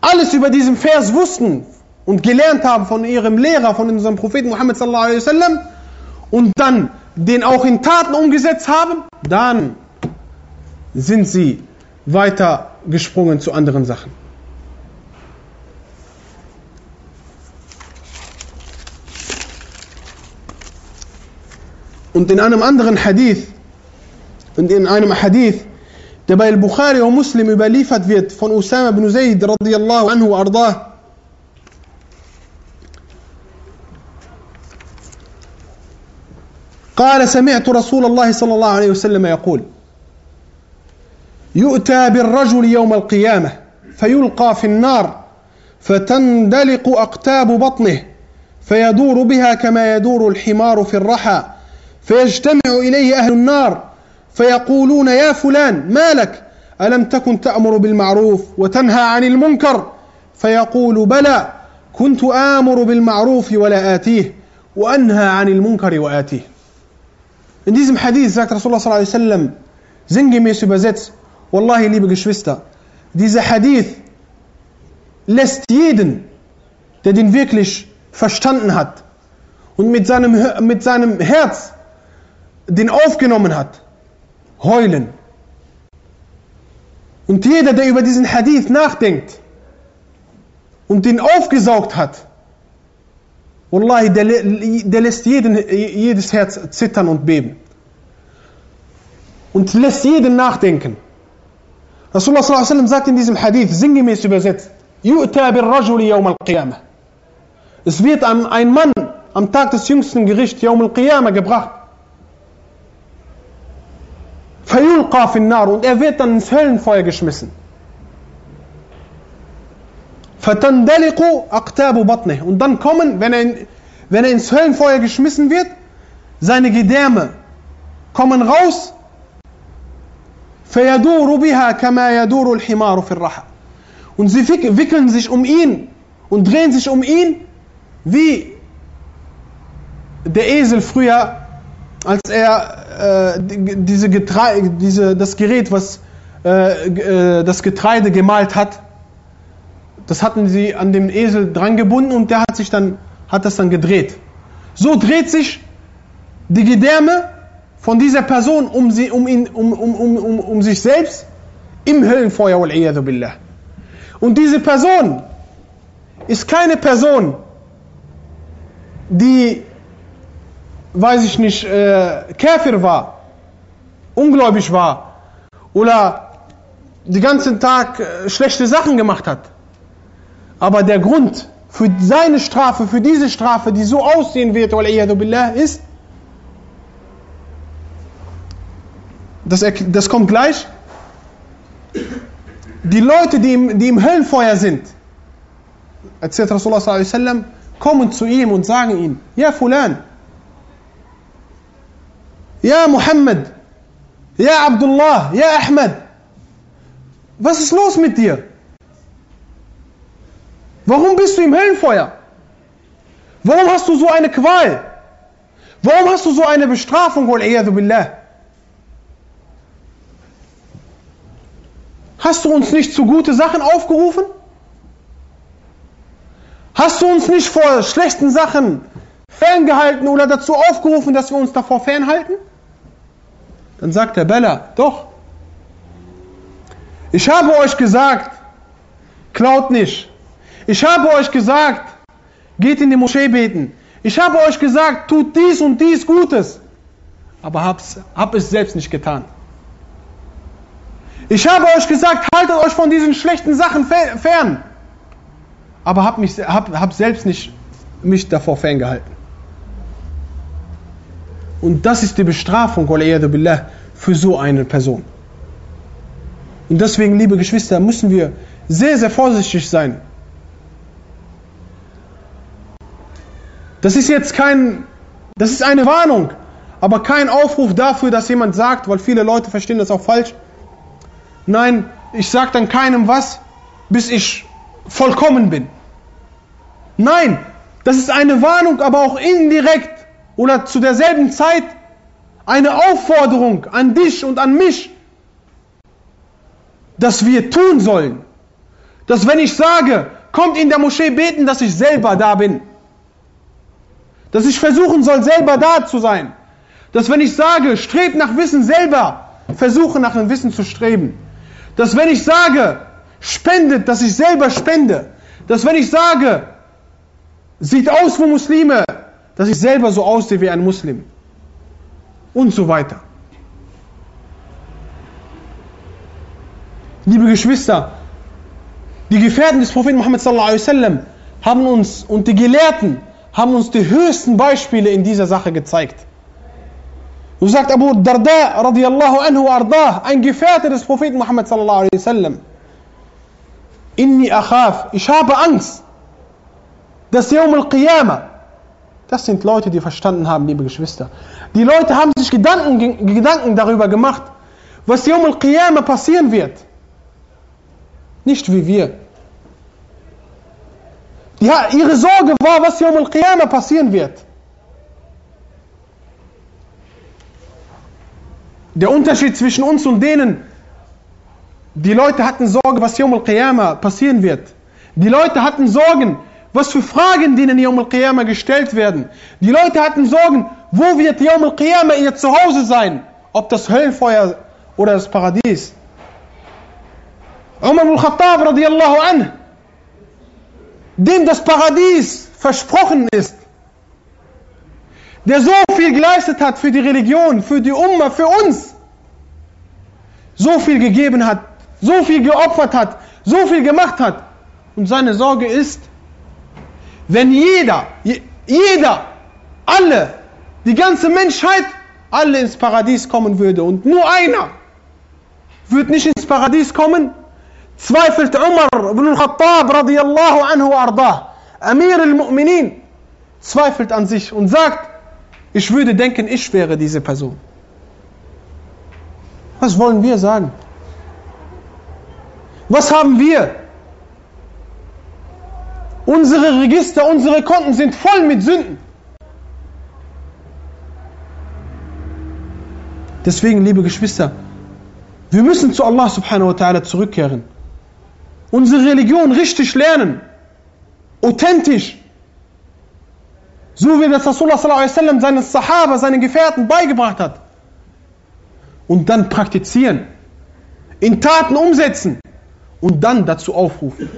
alles über diesen Vers wussten und gelernt haben von ihrem Lehrer, von unserem Propheten Muhammad sallallahu alaihi wasallam und dann den auch in Taten umgesetzt haben, dann sind sie weiter gesprungen zu anderen Sachen. Und in einem anderen Hadith, und in einem Hadith, der bei Al-Bukhari und Muslim überliefert wird von Usama ibn Zayd radiyallahu anhu ardah, قال سمعت رسول الله صلى الله عليه وسلم يقول يؤتى بالرجل يوم القيامة فيلقى في النار فتندلق أقتاب بطنه فيدور بها كما يدور الحمار في الرحى فيجتمع إليه أهل النار فيقولون يا فلان ما لك ألم تكن تأمر بالمعروف وتنهى عن المنكر فيقول بلى كنت آمر بالمعروف ولا آتيه وأنهى عن المنكر وآتيه In diesem Hadith sagt Rasulullah sallallahu alaihi wasallam sinngemäß übersetzt, Wallahi, liebe Geschwister, dieser Hadith lässt jeden, der den wirklich verstanden hat und mit seinem, mit seinem Herz den aufgenommen hat, heulen. Und jeder, der über diesen Hadith nachdenkt und den aufgesaugt hat, Wallahi, der, der lässt jeden, jedes Herz zittern und beben. Und lässt jeden nachdenken. Rasulullah sallallahu sagt in diesem Hadith, sinngemäß übersetzt, يُؤْتَى بِالرَّجُلِ يَوْمَ الْقِيَامَةِ Es wird ein Mann am Tag des jüngsten Gerichts, Yawm al-Qiyamah, gebracht. Und er wird dann ins Höllenfeuer geschmissen. Und dann kommen, wenn er, in, wenn er ins Höllenfeuer geschmissen wird, seine Gedärme kommen raus. Und sie wickeln sich um ihn und drehen sich um ihn, wie der Esel früher, als er äh, diese Getreide, diese, das Gerät, was äh, äh, das Getreide gemalt hat, das hatten sie an dem Esel dran gebunden und der hat sich dann, hat das dann gedreht. So dreht sich die Gedärme von dieser Person um, sie, um, ihn, um, um, um, um, um sich selbst im Höllenfeuer. Und diese Person ist keine Person, die, weiß ich nicht, äh, Käfer war, ungläubig war. Oder den ganzen Tag äh, schlechte Sachen gemacht hat. Aber der Grund für seine Strafe, für diese Strafe, die so aussehen wird, ist, das, das kommt gleich, die Leute, die im, die im Höllenfeuer sind, erzählt Rasulullah kommen zu ihm und sagen ihm, ja Fulan, ja Muhammad, ja Abdullah, ja Ahmed, was ist los mit dir? Warum bist du im Höllenfeuer? Warum hast du so eine Qual? Warum hast du so eine Bestrafung? billah? Hast du uns nicht zu gute Sachen aufgerufen? Hast du uns nicht vor schlechten Sachen ferngehalten oder dazu aufgerufen, dass wir uns davor fernhalten? Dann sagt der Bella, doch. Ich habe euch gesagt, klaut nicht. Ich habe euch gesagt, geht in die Moschee beten. Ich habe euch gesagt, tut dies und dies Gutes. Aber hab's, hab es selbst nicht getan. Ich habe euch gesagt, haltet euch von diesen schlechten Sachen fern. Aber hab, mich, hab, hab selbst nicht mich davor ferngehalten. Und das ist die Bestrafung, billah, für so eine Person. Und deswegen, liebe Geschwister, müssen wir sehr, sehr vorsichtig sein. Das ist jetzt kein, das ist eine Warnung, aber kein Aufruf dafür, dass jemand sagt, weil viele Leute verstehen das auch falsch. Nein, ich sage dann keinem was, bis ich vollkommen bin. Nein, das ist eine Warnung, aber auch indirekt oder zu derselben Zeit eine Aufforderung an dich und an mich, dass wir tun sollen. Dass wenn ich sage, kommt in der Moschee beten, dass ich selber da bin. Dass ich versuchen soll, selber da zu sein. Dass wenn ich sage, strebt nach Wissen selber, versuche nach dem Wissen zu streben. Dass wenn ich sage, spendet, dass ich selber spende. Dass wenn ich sage, sieht aus wie Muslime, dass ich selber so aussehe wie ein Muslim. Und so weiter. Liebe Geschwister, die Gefährten des Propheten Muhammad sallallahu haben uns und die Gelehrten haben uns die höchsten Beispiele in dieser Sache gezeigt. So sagt Abu Darda radiallahu anhu ardah, ein Gefährte des Propheten Muhammad sallallahu alaihi wasallam. Inni akhaf, ich habe Angst, dass Yawm al-Qiyamah, das sind Leute, die verstanden haben, liebe Geschwister. Die Leute haben sich Gedanken, Gedanken darüber gemacht, was Yawm al-Qiyamah passieren wird. Nicht wie wir. Ja, ihre Sorge war, was Yom al-Qiyamah passieren wird. Der Unterschied zwischen uns und denen, die Leute hatten Sorge, was Yom al-Qiyamah passieren wird. Die Leute hatten Sorgen, was für Fragen denen Yom al-Qiyamah gestellt werden. Die Leute hatten Sorgen, wo wird Yom al-Qiyamah ihr Zuhause sein? Ob das Höllenfeuer oder das Paradies. Umar al-Khattab radiallahu anhu dem das Paradies versprochen ist, der so viel geleistet hat für die Religion, für die Umma, für uns, so viel gegeben hat, so viel geopfert hat, so viel gemacht hat. Und seine Sorge ist, wenn jeder, jeder, alle, die ganze Menschheit, alle ins Paradies kommen würde und nur einer wird nicht ins Paradies kommen, Zweifelt Umar ibn al-Khattab radiyallahu anhu ardah, Amir al-Mu'minin, zweifelt an sich und sagt, ich würde denken, ich wäre diese Person. Was wollen wir sagen? Was haben wir? Unsere Register, unsere Konten sind voll mit Sünden. Deswegen, liebe Geschwister, wir müssen zu Allah subhanahu wa ta'ala zurückkehren. Unsere Religion richtig lernen. Authentisch. So wie das Rasulullah sallallahu alaihi wasallam seinen Sahaba, seinen Gefährten beigebracht hat. Und dann praktizieren. In Taten umsetzen. Und dann dazu aufrufen.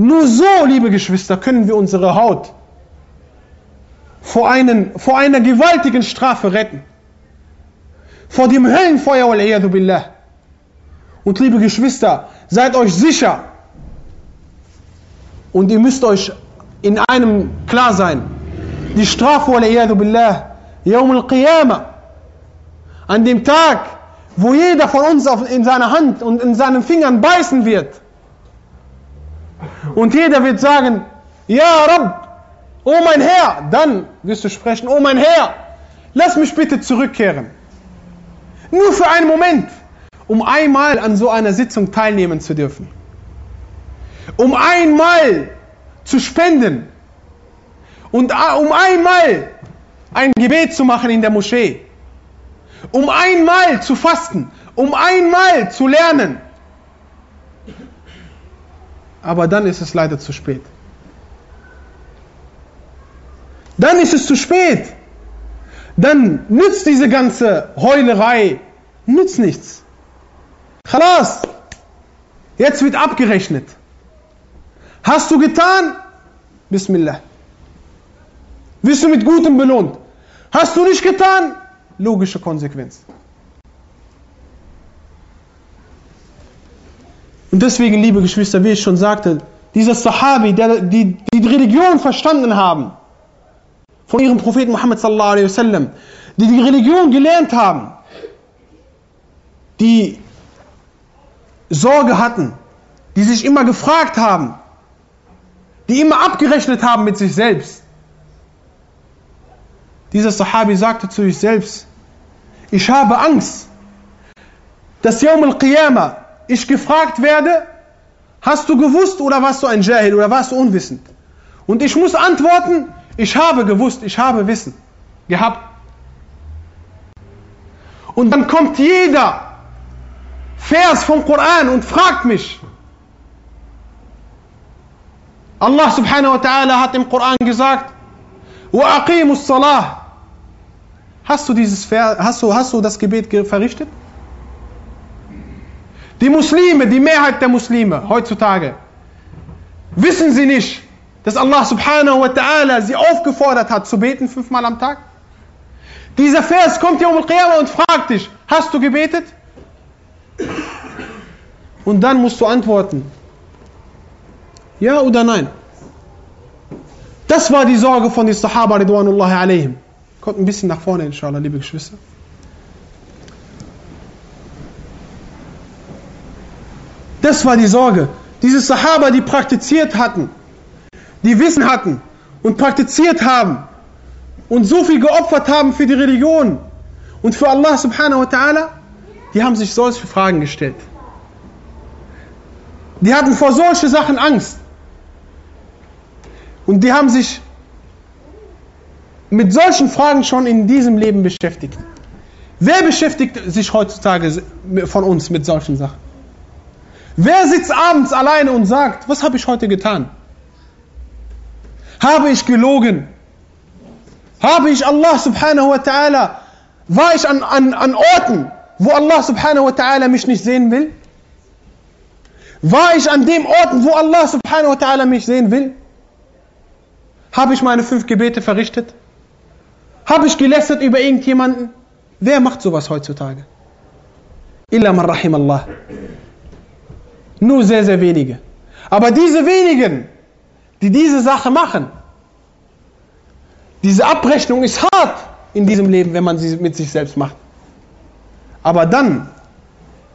Nur so, liebe Geschwister, können wir unsere Haut vor, einen, vor einer gewaltigen Strafe retten. Vor dem Höllenfeuer, billah. Und liebe Geschwister, seid euch sicher. Und ihr müsst euch in einem klar sein. Die Strafe, billah, Yawm al-Qiyamah, an dem Tag, wo jeder von uns in seiner Hand und in seinen Fingern beißen wird. Und jeder wird sagen, Ja Rabb, oh mein Herr, dann wirst du sprechen, oh mein Herr, lass mich bitte zurückkehren. Nur für einen Moment, um einmal an so einer Sitzung teilnehmen zu dürfen. Um einmal zu spenden. Und um einmal ein Gebet zu machen in der Moschee. Um einmal zu fasten. Um einmal zu lernen. Aber dann ist es leider zu spät. Dann ist es zu spät. Dann nützt diese ganze Heulerei nützt nichts. Khalas. Jetzt wird abgerechnet. Hast du getan? Bismillah. Wirst du mit Gutem belohnt. Hast du nicht getan? Logische Konsequenz. Und deswegen, liebe Geschwister, wie ich schon sagte, dieser Sahabi, der, die, die Religion verstanden haben, von ihrem Propheten Muhammad sallallahu alaihi wasallam, die die Religion gelernt haben, die Sorge hatten, die sich immer gefragt haben, die immer abgerechnet haben mit sich selbst. Dieser Sahabi sagte zu sich selbst, ich habe Angst, dass Yawm al-Qiyamah ich gefragt werde, hast du gewusst oder warst du ein Jahil oder warst du unwissend? Und ich muss antworten, ich habe gewusst, ich habe Wissen gehabt. Und dann kommt jeder Vers vom Koran und fragt mich. Allah subhanahu wa ta'ala hat im Koran gesagt, وَأَقِيمُوا الصَّلَاةِ Hast du dieses Vers, hast du, hast du das Gebet verrichtet? Die Muslime, die Mehrheit der Muslime heutzutage, wissen sie nicht, dass Allah subhanahu wa ta'ala sie aufgefordert hat zu beten fünfmal am Tag? Dieser Vers kommt hier um Qiyamah und fragt dich, hast du gebetet? Und dann musst du antworten, ja oder nein. Das war die Sorge von den Sahaba ridwanullahi alaihim. Kommt ein bisschen nach vorne, inshallah, liebe Geschwister. Das war die Sorge. Diese Sahaba, die praktiziert hatten, die Wissen hatten und praktiziert haben und so viel geopfert haben für die Religion und für Allah subhanahu wa ta'ala, die haben sich solche Fragen gestellt. Die hatten vor solche Sachen Angst. Und die haben sich mit solchen Fragen schon in diesem Leben beschäftigt. Wer beschäftigt sich heutzutage von uns mit solchen Sachen? Wer sitzt abends alleine und sagt, was habe ich heute getan? Habe ich gelogen? Habe ich Allah subhanahu wa ta'ala, war ich an, an, an Orten, wo Allah subhanahu wa ta'ala mich nicht sehen will? War ich an dem Orten, wo Allah subhanahu wa ta'ala mich sehen will? Habe ich meine fünf Gebete verrichtet? Habe ich gelästert über irgendjemanden? Wer macht sowas heutzutage? Illa man rahim Allah. Nur sehr, sehr wenige. Aber diese wenigen, die diese Sache machen, diese Abrechnung ist hart in diesem Leben, wenn man sie mit sich selbst macht. Aber dann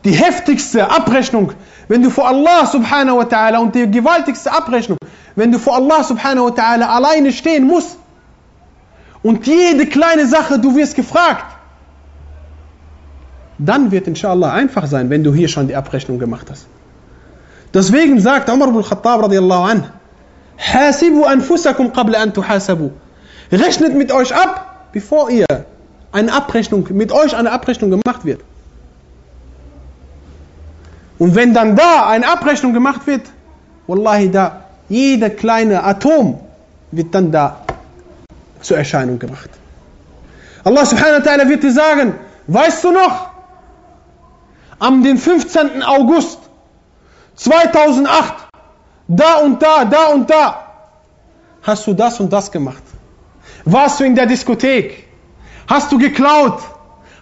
die heftigste Abrechnung, wenn du vor Allah subhanahu wa ta'ala und die gewaltigste Abrechnung, wenn du vor Allah subhanahu wa ta'ala alleine stehen musst und jede kleine Sache, du wirst gefragt, dann wird inshallah einfach sein, wenn du hier schon die Abrechnung gemacht hast. Deswegen sagt Umar ibn Khattab radiallahu an, Hasibu anfusakum qabla an tuhasabu. Rechnet mit euch ab, bevor ihr eine Abrechnung, mit euch eine Abrechnung gemacht wird. Und wenn dann da eine Abrechnung gemacht wird, wallahi da, jeder kleine Atom wird dann da zur Erscheinung gebracht. Allah subhanahu wa ta'ala wird dir sagen, weißt du noch, am den 15. August 2008, da und da, da und da, hast du das und das gemacht. Warst du in der Diskothek? Hast du geklaut?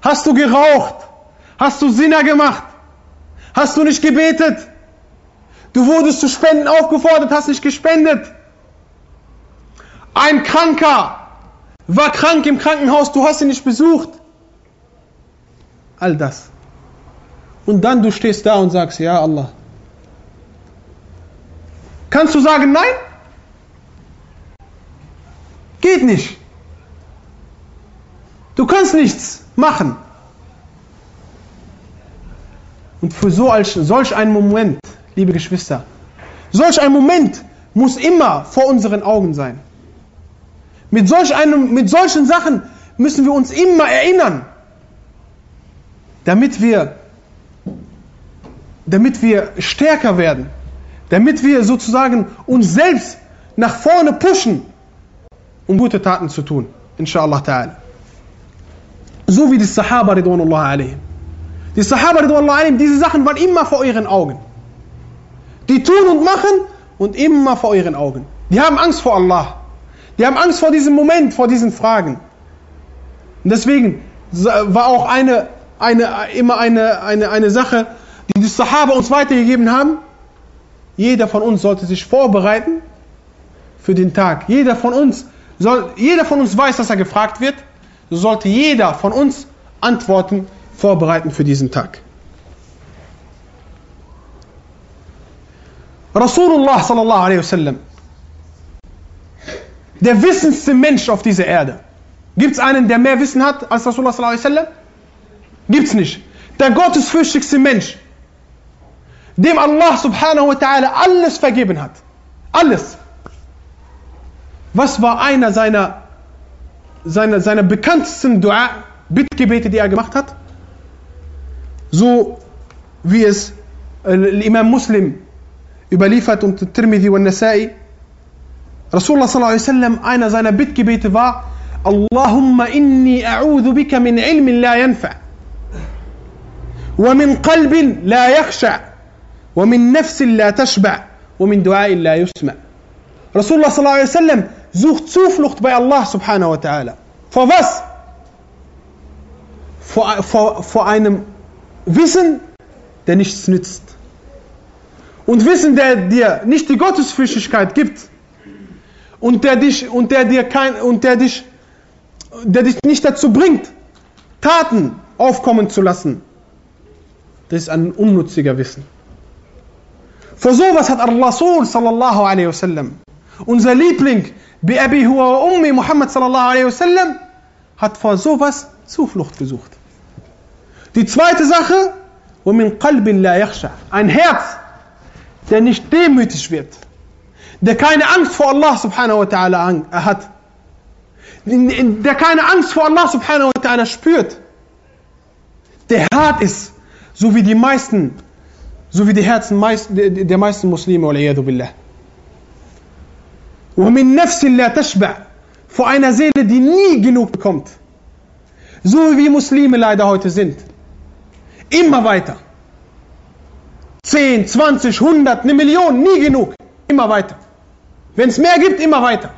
Hast du geraucht? Hast du Sinner gemacht? Hast du nicht gebetet? Du wurdest zu Spenden aufgefordert, hast nicht gespendet. Ein Kranker war krank im Krankenhaus, du hast ihn nicht besucht. All das. Und dann du stehst da und sagst, ja Allah. Kannst du sagen nein? Geht nicht. Du kannst nichts machen. Und für so als, solch einen Moment, liebe Geschwister, solch ein Moment muss immer vor unseren Augen sein. Mit, solch einem, mit solchen Sachen müssen wir uns immer erinnern, damit wir, damit wir stärker werden, damit wir sozusagen uns selbst nach vorne pushen, um gute Taten zu tun, inshallah ta'ala. So wie die Sahaba ridwanullah alayhim. Die Sahaba ridwanullah alayhim, diese Sachen waren immer vor ihren Augen. Die tun und machen und immer vor ihren Augen. Die haben Angst vor Allah. Die haben Angst vor diesem Moment, vor diesen Fragen. Und deswegen war auch eine, eine, immer eine, eine, eine Sache, die die Sahaba uns weitergegeben haben. Jeder von uns sollte sich vorbereiten für den Tag. Jeder von uns soll, jeder von uns weiß, dass er gefragt wird. So sollte jeder von uns Antworten vorbereiten für diesen Tag. Rasulullah sallallahu alaihi wasallam der wissendste Mensch auf dieser Erde. Gibt es einen, der mehr Wissen hat als Rasulullah sallallahu alaihi wasallam? Gibt es nicht. Der gottesfürchtigste Mensch, dem Allah subhanahu wa ta'ala alles vergeben hat. Alles. Was war einer seiner, seiner, seiner bekanntesten Dua, Bittgebete, die er gemacht hat? So wie es äh, Imam Muslim überliefert und Tirmidhi und Nasai Rasulullah sallallahu alaihi wasallam, einer seiner Bittgebete war, Allahumma inni a'udhu bika min ilmin la yanfa' ومن قلب لا يخشع ومن نفس لا تشبع ومن دعاء لا يسمع Rasulullah sallallahu alaihi wasallam sucht Zuflucht bei Allah subhanahu wa ta'ala. Vor was? Vor, vor, vor einem Wissen, der nichts nützt. Und Wissen, der dir nicht die Gottesfürchtigkeit gibt und der dich und der dir kein und der dich der dich nicht dazu bringt, Taten aufkommen zu lassen. Das ist ein unnütziger Wissen. Vor sowas hat Rasul sallallahu alaihi wasallam, unser Liebling, bi Abi huwa wa ummi Muhammad sallallahu alaihi wasallam, hat vor sowas Zuflucht gesucht. Die zweite Sache, ومن قلب لا يخشع, ein Herz, der nicht demütig wird der keine Angst vor Allah subhanahu wa ta'ala hat, der keine Angst vor Allah subhanahu wa ta'ala spürt, der hart ist, so wie die meisten, so wie die Herzen der meisten Muslime, billah. ومن نفس لا تشبع vor einer Seele, die nie genug bekommt. So wie Muslime leider heute sind. Immer weiter. 10, 20, 100, eine Million, nie genug. Immer weiter. Wenn es mehr gibt, immer weiter.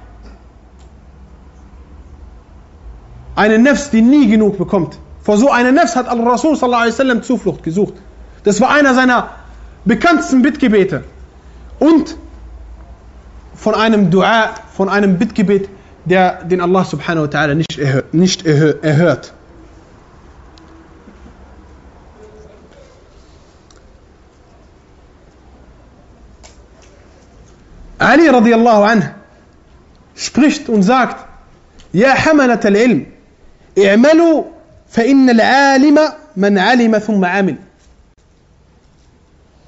Eine Nefs, die nie genug bekommt. Vor so einer Nefs hat Al-Rasul sallallahu alaihi wasallam Zuflucht gesucht. Das war einer seiner bekanntesten Bittgebete und von einem Dua, von einem Bittgebet, der, den Allah subhanahu wa ta'ala nicht, erhört, nicht erhört. Ali radiallahu anhu spricht und sagt, يا حملة العلم اعملوا al-alima man alima thumma عمل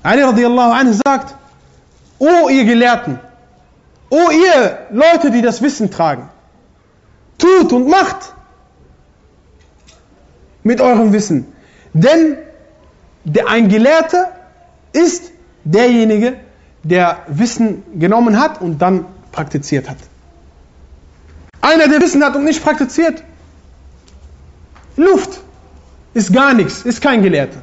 Ali radiallahu anh sagt, O ihr Gelehrten, O ihr Leute, die das Wissen tragen, tut und macht mit eurem Wissen. Denn ein Gelehrter ist derjenige, der Wissen genommen hat und dann praktiziert hat. Einer, der Wissen hat und nicht praktiziert, Luft, ist gar nichts, ist kein Gelehrter.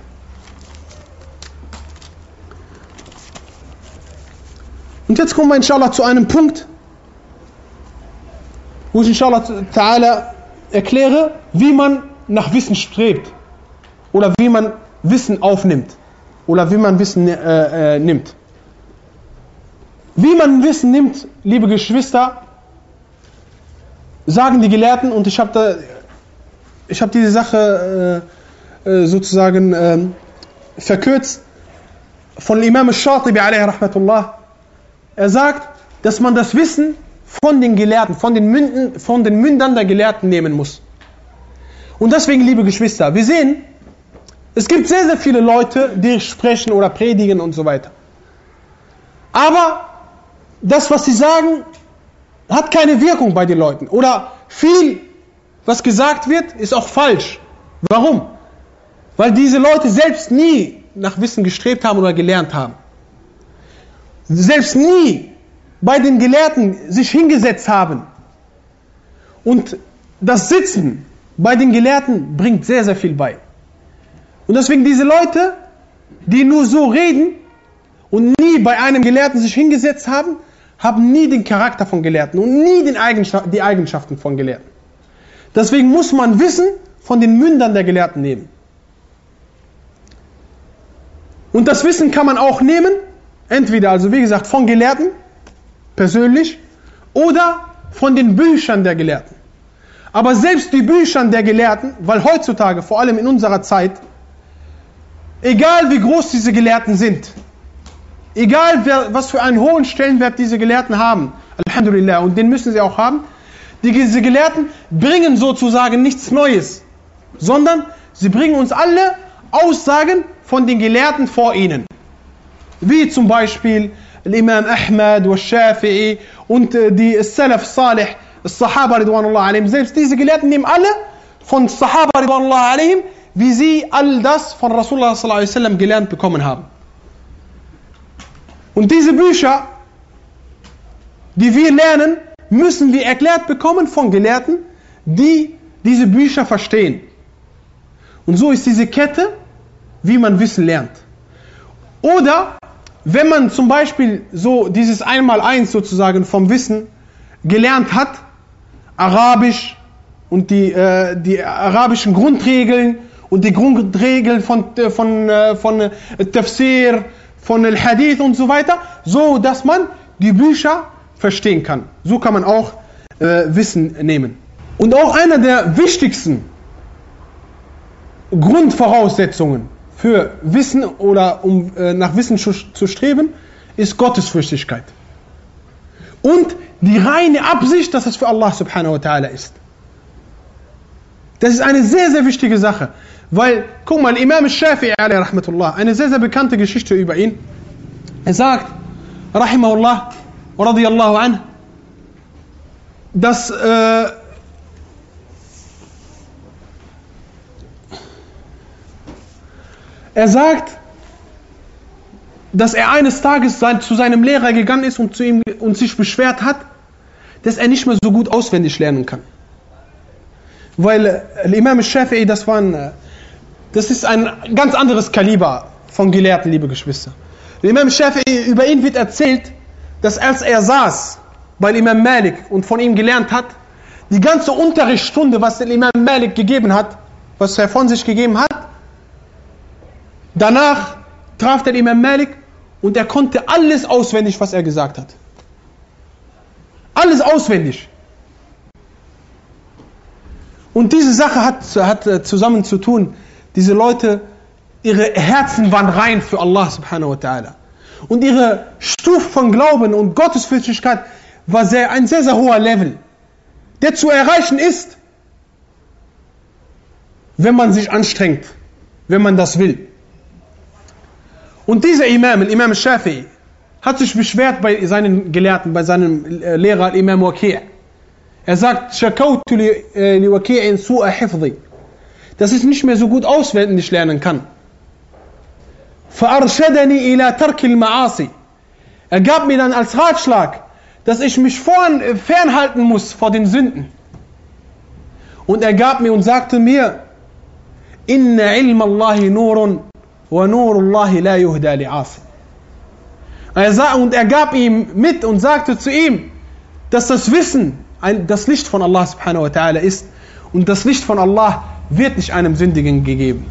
Und jetzt kommen wir inshallah zu einem Punkt, wo ich inshallah ta'ala erkläre, wie man nach Wissen strebt oder wie man Wissen aufnimmt oder wie man Wissen äh, äh, nimmt. Wie man Wissen nimmt, liebe Geschwister, sagen die Gelehrten und ich habe hab diese Sache äh, äh sozusagen ähm, verkürzt von Imam al-Shatibi rahmatullah. Er sagt, dass man das Wissen von den Gelehrten, von den, Münden, von den Mündern der Gelehrten nehmen muss. Und deswegen, liebe Geschwister, wir sehen, es gibt sehr, sehr viele Leute, die sprechen oder predigen und so weiter. Aber das, was sie sagen, hat keine Wirkung bei den Leuten. Oder viel, was gesagt wird, ist auch falsch. Warum? Weil diese Leute selbst nie nach Wissen gestrebt haben oder gelernt haben. Selbst nie bei den Gelehrten sich hingesetzt haben. Und das Sitzen bei den Gelehrten bringt sehr, sehr viel bei. Und deswegen diese Leute, die nur so reden und nie bei einem Gelehrten sich hingesetzt haben, haben nie den Charakter von Gelehrten und nie Eigenschaft, die Eigenschaften von Gelehrten. Deswegen muss man Wissen von den Mündern der Gelehrten nehmen. Und das Wissen kann man auch nehmen, entweder also wie gesagt von Gelehrten persönlich oder von den Büchern der Gelehrten. Aber selbst die Bücher der Gelehrten, weil heutzutage, vor allem in unserer Zeit, egal wie groß diese Gelehrten sind, egal wer, was für einen hohen Stellenwert diese Gelehrten haben, Alhamdulillah, und den müssen sie auch haben, diese Gelehrten bringen sozusagen nichts Neues, sondern sie bringen uns alle Aussagen von den Gelehrten vor ihnen. Wie zum Beispiel Imam Ahmad, Shafi'i und äh, die Salaf Salih, Sahaba Ridwanullah alayhim, selbst diese Gelehrten nehmen alle von Sahaba Ridwanullah alayhim, wie sie all das von Rasulullah sallallahu alaihi wasallam gelernt bekommen haben. Und diese Bücher, die wir lernen, müssen wir erklärt bekommen von Gelehrten, die diese Bücher verstehen. Und so ist diese Kette, wie man Wissen lernt. Oder wenn man zum Beispiel so dieses Einmaleins sozusagen vom Wissen gelernt hat, Arabisch und die, äh, die arabischen Grundregeln und die Grundregeln von, äh, von, äh, von äh, Tafsir, von Al-Hadith und so weiter, so dass man die Bücher verstehen kann. So kann man auch äh, Wissen nehmen. Und auch einer der wichtigsten Grundvoraussetzungen für Wissen oder um äh, nach Wissen zu, zu streben, ist Gottesfürchtigkeit. Und die reine Absicht, dass es für Allah subhanahu wa ta'ala ist. Das ist eine sehr, sehr wichtige Sache. Weil, guck mal, Imam Shafi'i, rahmatullah, eine sehr, sehr bekannte Geschichte über ihn. Er sagt, rahimahullah, radiyallahu an, dass äh, er sagt, dass er eines Tages zu seinem Lehrer gegangen ist und, zu ihm, und sich beschwert hat, dass er nicht mehr so gut auswendig lernen kann. Weil äh, Imam Shafi'i, das, äh, das ist ein ganz anderes Kaliber von Gelehrten, liebe Geschwister. Imam Shafi'i, über ihn wird erzählt, dass als er saß bei Imam Malik und von ihm gelernt hat, die ganze Unterrichtsstunde, was der Imam Malik gegeben hat, was er von sich gegeben hat, danach traf der Imam Malik und er konnte alles auswendig, was er gesagt hat. Alles auswendig. Und diese Sache hat, hat äh, zusammen zu tun, diese Leute, ihre Herzen waren rein für Allah subhanahu wa ta'ala. Und ihre Stufe von Glauben und Gottesfürchtigkeit war sehr, ein sehr, sehr hoher Level, der zu erreichen ist, wenn man sich anstrengt, wenn man das will. Und dieser Imam, Imam Shafi'i, hat sich beschwert bei seinen Gelehrten, bei seinem äh, Lehrer Imam Waqi'. Er sagt, Shakautu li äh, Waqi'in su'a hifdhi. Dass ich nicht mehr so gut auswendig lernen kann. فأرشدني إلى ترك المعاصي. Er gab mir dann als Ratschlag, dass ich mich vorn, äh, fernhalten muss vor den Sünden. Und er gab mir und sagte mir, Inna ilma Allahi nurun la yuhda li'asi. Und er gab ihm mit und sagte zu ihm, dass das Wissen das Licht von Allah subhanahu wa ist und das Licht von Allah wird nicht einem Sündigen gegeben.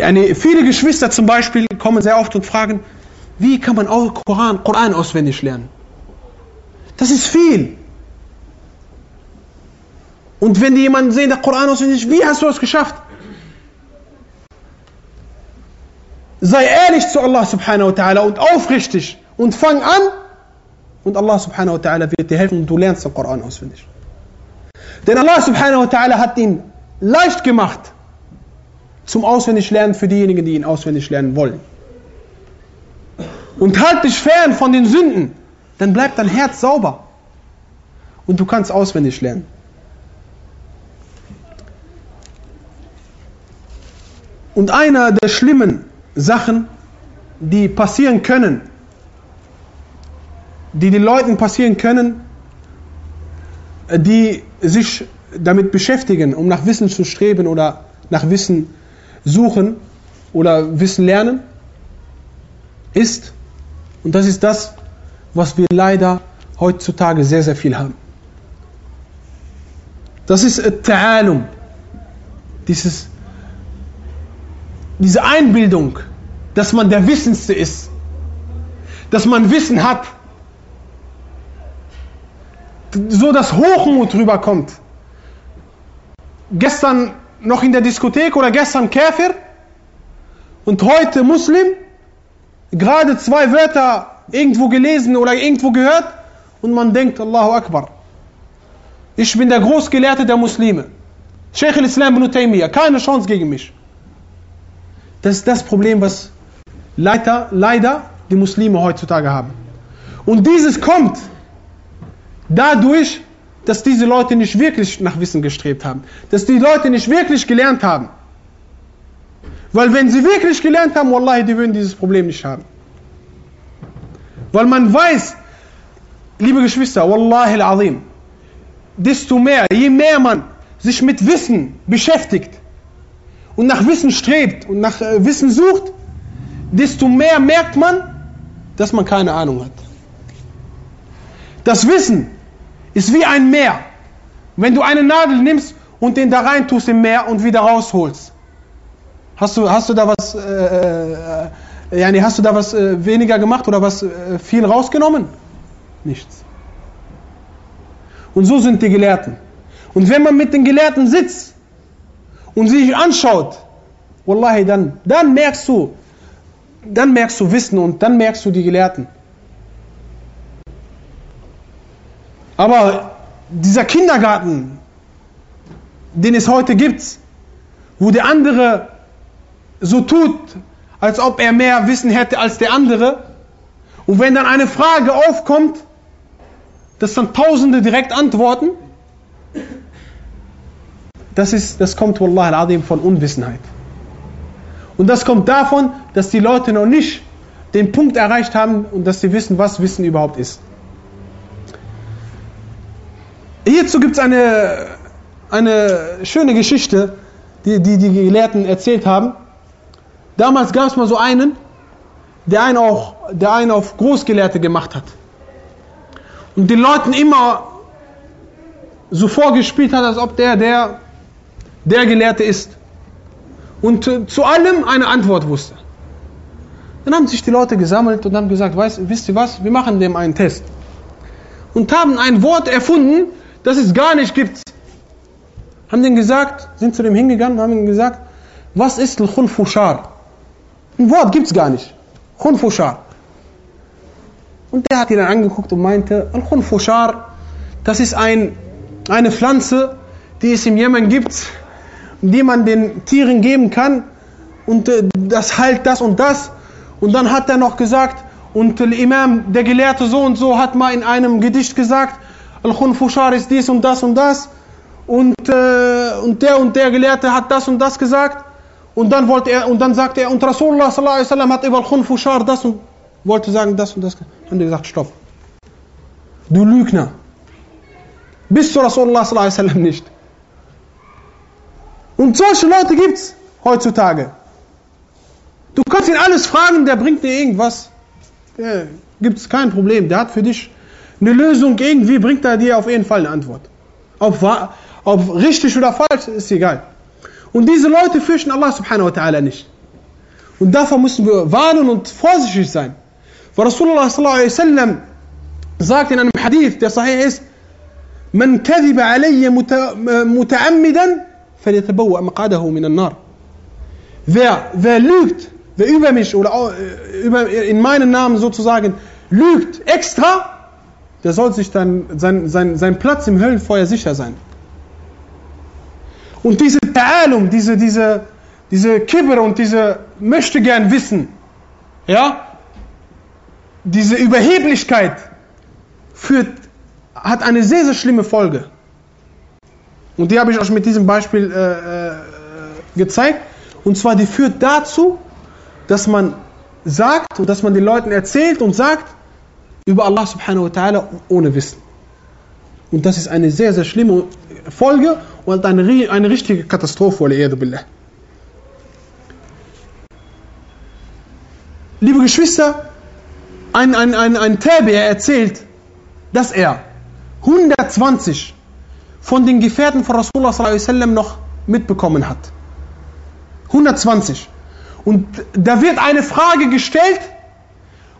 Eine, viele Geschwister zum Beispiel kommen sehr oft und fragen, wie kann man auch Koran, Koran auswendig lernen? Das ist viel. Und wenn die jemanden sehen, der Koran auswendig, wie hast du das geschafft? Sei ehrlich zu Allah subhanahu wa ta'ala und aufrichtig und fang an und Allah subhanahu wa ta'ala wird dir helfen und du lernst den Koran auswendig. Denn Allah subhanahu wa ta'ala hat ihn leicht gemacht zum Auswendiglernen für diejenigen, die ihn auswendig lernen wollen. Und halt dich fern von den Sünden, dann bleibt dein Herz sauber und du kannst auswendig lernen. Und einer der schlimmen Sachen, die passieren können, die den Leuten passieren können, die sich damit beschäftigen, um nach Wissen zu streben oder nach Wissen suchen oder Wissen lernen, ist, und das ist das, was wir leider heutzutage sehr, sehr viel haben. Das ist Ta'alum, dieses, diese Einbildung, dass man der Wissendste ist, dass man Wissen hat, so dass Hochmut rüberkommt. Gestern noch in der Diskothek oder gestern Käfer und heute Muslim, gerade zwei Wörter irgendwo gelesen oder irgendwo gehört und man denkt, Allahu Akbar. Ich bin der Großgelehrte der Muslime. Sheikh al-Islam ibn Taymiyyah, keine Chance gegen mich. Das ist das Problem, was leider, leider die Muslime heutzutage haben. Und dieses kommt dadurch, dass diese Leute nicht wirklich nach Wissen gestrebt haben. Dass die Leute nicht wirklich gelernt haben. Weil wenn sie wirklich gelernt haben, Wallahi, die würden dieses Problem nicht haben. Weil man weiß, liebe Geschwister, Wallahi al-Azim, desto mehr, je mehr man sich mit Wissen beschäftigt und nach Wissen strebt und nach äh, Wissen sucht, desto mehr merkt man, dass man keine Ahnung hat. Das Wissen ist wie ein Meer. Wenn du eine Nadel nimmst und den da rein tust im Meer und wieder rausholst, hast du, hast du da was, äh, äh, hast du da was äh, weniger gemacht oder was äh, viel rausgenommen? Nichts. Und so sind die Gelehrten. Und wenn man mit den Gelehrten sitzt und sich anschaut, Wallahi, dann, dann merkst du, dann merkst du Wissen und dann merkst du die Gelehrten. Aber dieser Kindergarten, den es heute gibt, wo der andere so tut, als ob er mehr Wissen hätte als der andere, und wenn dann eine Frage aufkommt, dass dann Tausende direkt antworten, das, ist, das kommt Wallah al von Unwissenheit. Und das kommt davon, dass die Leute noch nicht den Punkt erreicht haben und dass sie wissen, was Wissen überhaupt ist. Hierzu gibt es eine, eine schöne Geschichte, die, die die Gelehrten erzählt haben. Damals gab es mal so einen, der einen, auch, der einen auf Großgelehrte gemacht hat. Und den Leuten immer so vorgespielt hat, als ob der der, der Gelehrte ist. Und zu allem eine Antwort wusste. Dann haben sich die Leute gesammelt und haben gesagt, weißt, wisst ihr was, wir machen dem einen Test. Und haben ein Wort erfunden, das es gar nicht gibt. Haben den gesagt, sind zu dem hingegangen, haben ihm gesagt, was ist Al-Khunfushar? Ein Wort gibt es gar nicht. Khunfushar. Und der hat ihn dann angeguckt und meinte, Al-Khunfushar, das ist ein, eine Pflanze, die es im Jemen gibt, die man den Tieren geben kann und äh, das heilt das und das. Und dann hat er noch gesagt, und der Imam, der Gelehrte so und so, hat mal in einem Gedicht gesagt, Al-Khunfushar ist dies und das und das. Und, äh, und der und der Gelehrte hat das und das gesagt. Und dann wollte er, und dann sagte er, und Rasulullah sallallahu alaihi wasallam hat über Al-Khunfushar das und wollte sagen das und das. Haben die gesagt, stopp. Du Lügner. Bis zu Rasulullah sallallahu alaihi wasallam nicht. Und solche Leute gibt es heutzutage. Du kannst ihn alles fragen, der bringt dir irgendwas. Ja, Gibt es kein Problem. Der hat für dich eine Lösung. Irgendwie bringt er dir auf jeden Fall eine Antwort. Ob, ob richtig oder falsch, ist egal. Und diese Leute fürchten Allah subhanahu wa ta'ala nicht. Und davor müssen wir warnen und vorsichtig sein. Weil Rasulullah sallallahu alaihi wasallam sagt in einem Hadith, der sahih ist, من كذب علي متعمدا فليتبوأ مقعده من النار. Wer, wer lügt Wer über mich oder äh, über, in meinen Namen sozusagen lügt extra, der soll sich dann sein, sein, sein Platz im Höllenfeuer sicher sein. Und diese Ta'alum, diese, diese, diese Kibber und diese möchte gern wissen, ja, diese Überheblichkeit führt, hat eine sehr, sehr schlimme Folge. Und die habe ich euch mit diesem Beispiel äh, äh, gezeigt. Und zwar, die führt dazu, dass man sagt und dass man den Leuten erzählt und sagt über Allah subhanahu wa ta'ala ohne Wissen. Und das ist eine sehr, sehr schlimme Folge und eine, eine richtige Katastrophe. Billah. Liebe Geschwister, ein, ein, ein, ein Tabi erzählt, dass er 120 von den Gefährten von Rasulullah noch mitbekommen hat. 120. Und da wird eine Frage gestellt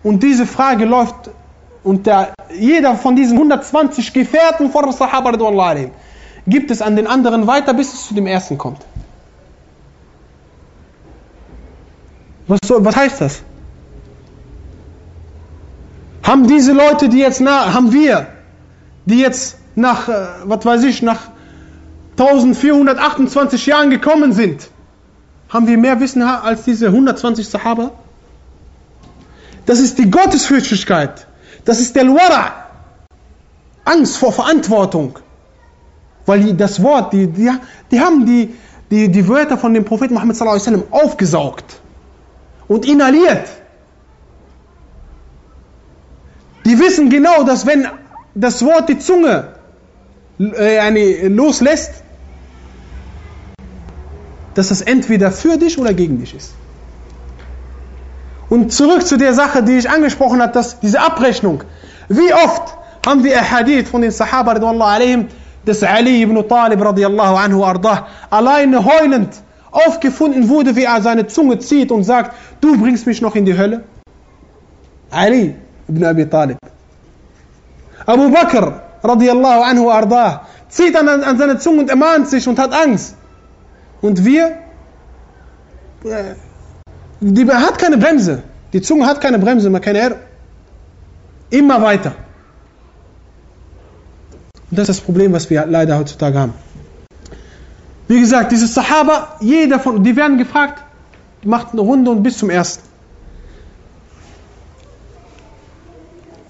und diese Frage läuft und der, jeder von diesen 120 Gefährten von Sahaba gibt es an den anderen weiter, bis es zu dem ersten kommt. Was, was heißt das? Haben diese Leute, die jetzt nach, haben wir, die jetzt nach, äh, was weiß ich, nach 1428 Jahren gekommen sind, haben wir mehr Wissen als diese 120 Sahaba? Das ist die Gottesfürchtigkeit. Das ist der Wara. Angst vor Verantwortung. Weil die, das Wort, die, die, die haben die, die, die Wörter von dem Propheten Muhammad sallam, aufgesaugt und inhaliert. Die wissen genau, dass wenn das Wort die Zunge äh, loslässt, dass es entweder für dich oder gegen dich ist. Und zurück zu der Sache, die ich angesprochen habe, dass diese Abrechnung. Wie oft haben wir Hadith von den Sahaba, dass Ali ibn Talib anhu ardah, alleine heulend aufgefunden wurde, wie er seine Zunge zieht und sagt, du bringst mich noch in die Hölle? Ali ibn Abi Talib. Abu Bakr radiallahu anhu ardah, zieht an, an seine Zunge und ermahnt sich und hat Angst. Und wir, äh, die hat keine Bremse. Die Zunge hat keine Bremse, man kann er immer weiter. Und das ist das Problem, was wir leider heutzutage haben. Wie gesagt, diese Sahaba, jeder von, die werden gefragt, macht eine Runde und bis zum ersten.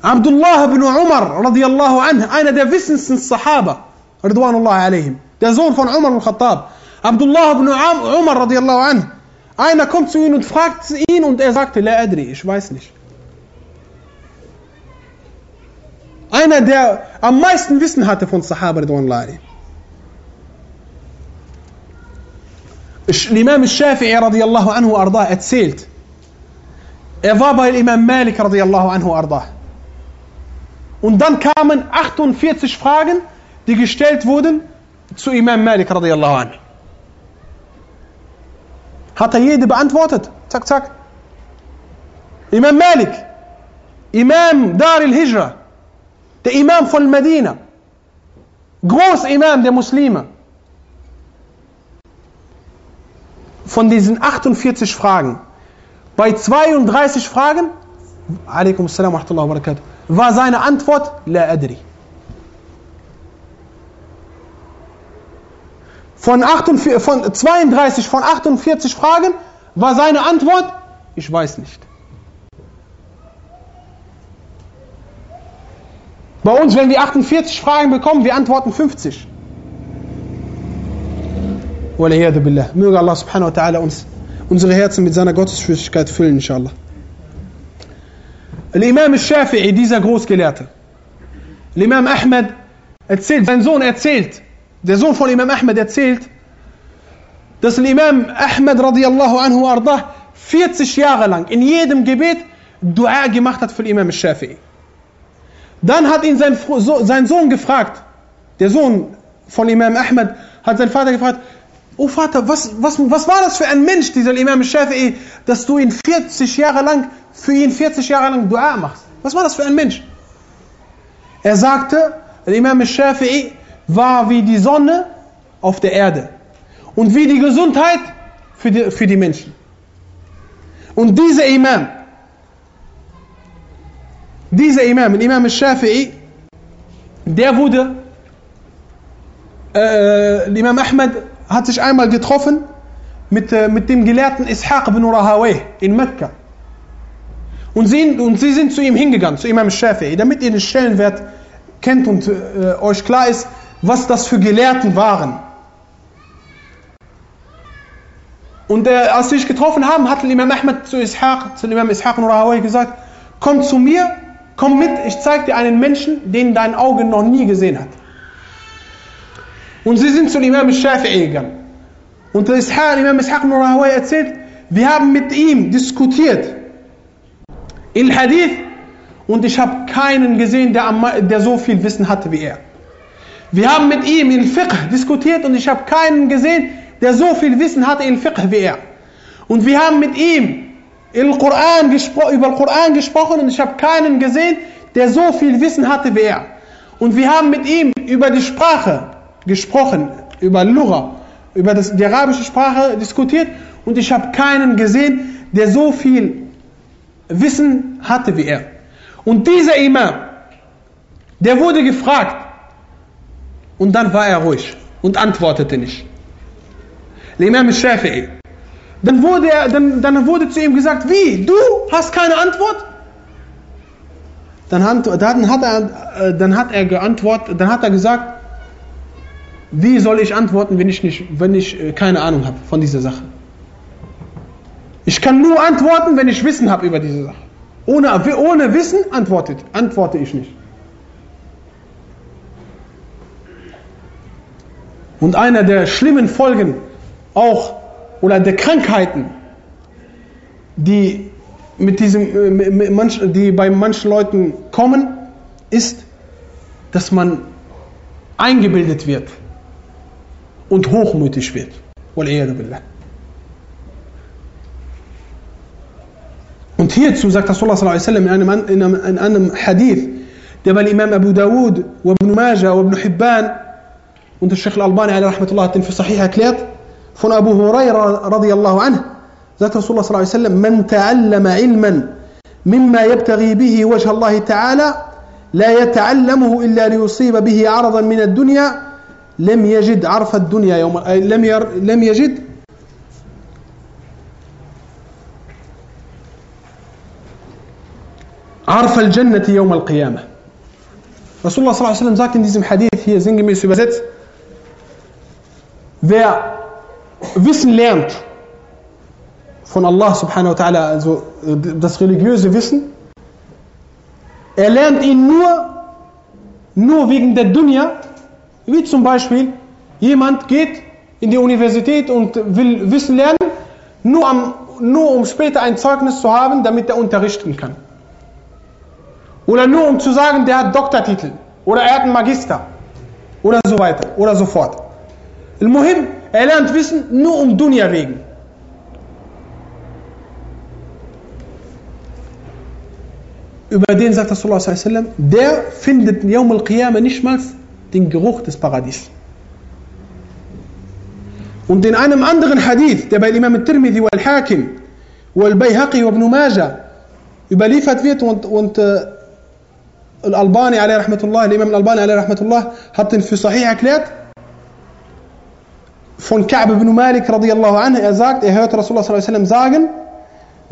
Abdullah ibn Umar radiallahu anhu, einer der wissendsten Sahaba, Ridwanullah alayhim, der Sohn von Umar al-Khattab, Abdullah ibn Umar radiallahu anh. Einer kommt zu ihm und fragt ihn und er sagte, La adri, ich weiß nicht. Einer, der am meisten Wissen hatte von Sahaba radiallahu Imam Shafi'i radiallahu anhu erzählt, er war bei Imam Malik radiallahu anhu ardah. Und dann kamen 48 Fragen, die gestellt wurden zu Imam Malik radiallahu anhu. Hat er jede beantwortet? Zack, zack. Imam Malik, Imam Dar al-Hijra, der Imam von Medina, Großimam der Muslime. von diesen 48 Fragen, bei 32 Fragen, alaikum assalam wa rahmatullahi wa barakatuh, war seine Antwort, la adri. Von, 48, von 32 von 48 Fragen war seine Antwort, ich weiß nicht. Bei uns, wenn wir 48 Fragen bekommen, wir antworten 50. billah. Möge Allah subhanahu wa ta'ala uns unsere Herzen mit seiner Gottesfürchtigkeit füllen, inshallah. Al-Imam al-Shafi'i, dieser Großgelehrte. Al-Imam Ahmed erzählt, sein Sohn erzählt, der Sohn von Imam Ahmed erzählt, dass Imam Ahmed radiallahu anhu ardah 40 Jahre lang in jedem Gebet Dua gemacht hat für Imam al-Shafi'i. Dann hat ihn sein, sein Sohn gefragt, der Sohn von Imam Ahmed, hat seinen Vater gefragt, oh Vater, was, was, was war das für ein Mensch, dieser Imam Shafi'i, dass du ihn 40 Jahre lang, für ihn 40 Jahre lang Dua machst? Was war das für ein Mensch? Er sagte, der Imam Shafi'i war wie die Sonne auf der Erde und wie die Gesundheit für die, für die Menschen. Und dieser Imam, dieser Imam, Imam al-Shafi'i, der wurde, äh, Imam Ahmed hat sich einmal getroffen mit, äh, mit dem Gelehrten Ishaq ibn Rahaweh in Mekka. Und sie, und sie sind zu ihm hingegangen, zu Imam al-Shafi'i, damit ihr den Stellenwert kennt und äh, euch klar ist, was das für Gelehrten waren. Und äh, als sie sich getroffen haben, hat Imam Ahmed zu Ishaq, zu Imam Ishaq ibn Rahaweh gesagt, komm zu mir Komm mit, ich zeige dir einen Menschen, den dein Auge noch nie gesehen hat. Und sie sind zu Imam Shafi'i gegangen. Und der Ishaq, Imam Ishaq Nurahawai erzählt, wir haben mit ihm diskutiert. In Hadith. Und ich habe keinen gesehen, der, der so viel Wissen hatte wie er. Wir haben mit ihm in Fiqh diskutiert und ich habe keinen gesehen, der so viel Wissen hatte in Fiqh wie er. Und wir haben mit ihm im Koran über den Koran gesprochen und ich habe keinen gesehen, der so viel Wissen hatte wie er. Und wir haben mit ihm über die Sprache gesprochen, über Lura, über das, die arabische Sprache diskutiert und ich habe keinen gesehen, der so viel Wissen hatte wie er. Und dieser Imam, der wurde gefragt und dann war er ruhig und antwortete nicht. Der Imam Shafi'i, dann wurde, er, dann, dann wurde zu ihm gesagt, wie, du hast keine Antwort? Dann hat, dann hat, er, äh, dann hat er geantwortet, dann hat er gesagt, wie soll ich antworten, wenn ich, nicht, wenn ich äh, keine Ahnung habe von dieser Sache? Ich kann nur antworten, wenn ich Wissen habe über diese Sache. Ohne, ohne Wissen antwortet, antworte ich nicht. Und einer der schlimmen Folgen auch oder der Krankheiten, die, mit diesem, äh, die bei manchen Leuten kommen, ist, dass man eingebildet wird und hochmütig wird. Und hierzu sagt Rasulullah in einem, in einem, in einem Hadith, der bei Imam Abu Dawud, Ibn Majah, Ibn Hibban und der Sheikh Al-Albani hat den für Sahih erklärt, von Abu Huraira radiallahu anhu, sagt Rasulullah sallallahu alaihi wasallam, man ta'allama ilman mimma yabtaghi bihi wajh Allah ta'ala, لا يتعلمه إلا ليصيب به عرضا من الدنيا لم يجد عرف الدنيا يوم لم ير لم يجد عرف الجنة يوم القيامة. رسول الله صلى الله عليه وسلم ذاك ديزم حديث هي زنجم يسبزت ذا wissen lernt von Allah subhanahu wa ta'ala also das religiöse Wissen er lernt ihn nur nur wegen der Dunya. Wie zum Beispiel, jemand geht in die Universität und will Wissen lernen, nur, am, nur um später ein Zeugnis zu haben, damit er unterrichten kann. Oder nur um zu sagen, der hat Doktortitel. Oder er hat einen Magister. Oder so weiter. Oder so fort. Al-Muhim, er lernt Wissen nur um Dunya wegen. Über den sagt Rasulullah der findet Yawm al-Qiyamah nicht mal den Geruch des Paradies. Und in einem anderen Hadith, der bei Imam al-Tirmidhi wal-Hakim wal-Bayhaqi wa Ibn Majah überliefert wird und, und äh, Al-Albani alayhi rahmatullah, Imam Al-Albani alayhi rahmatullah hat den für Sahih erklärt, von Ka'b ibn Malik radiyallahu anhu, er sagt, er hört Rasulullah sallallahu alaihi wasallam sagen,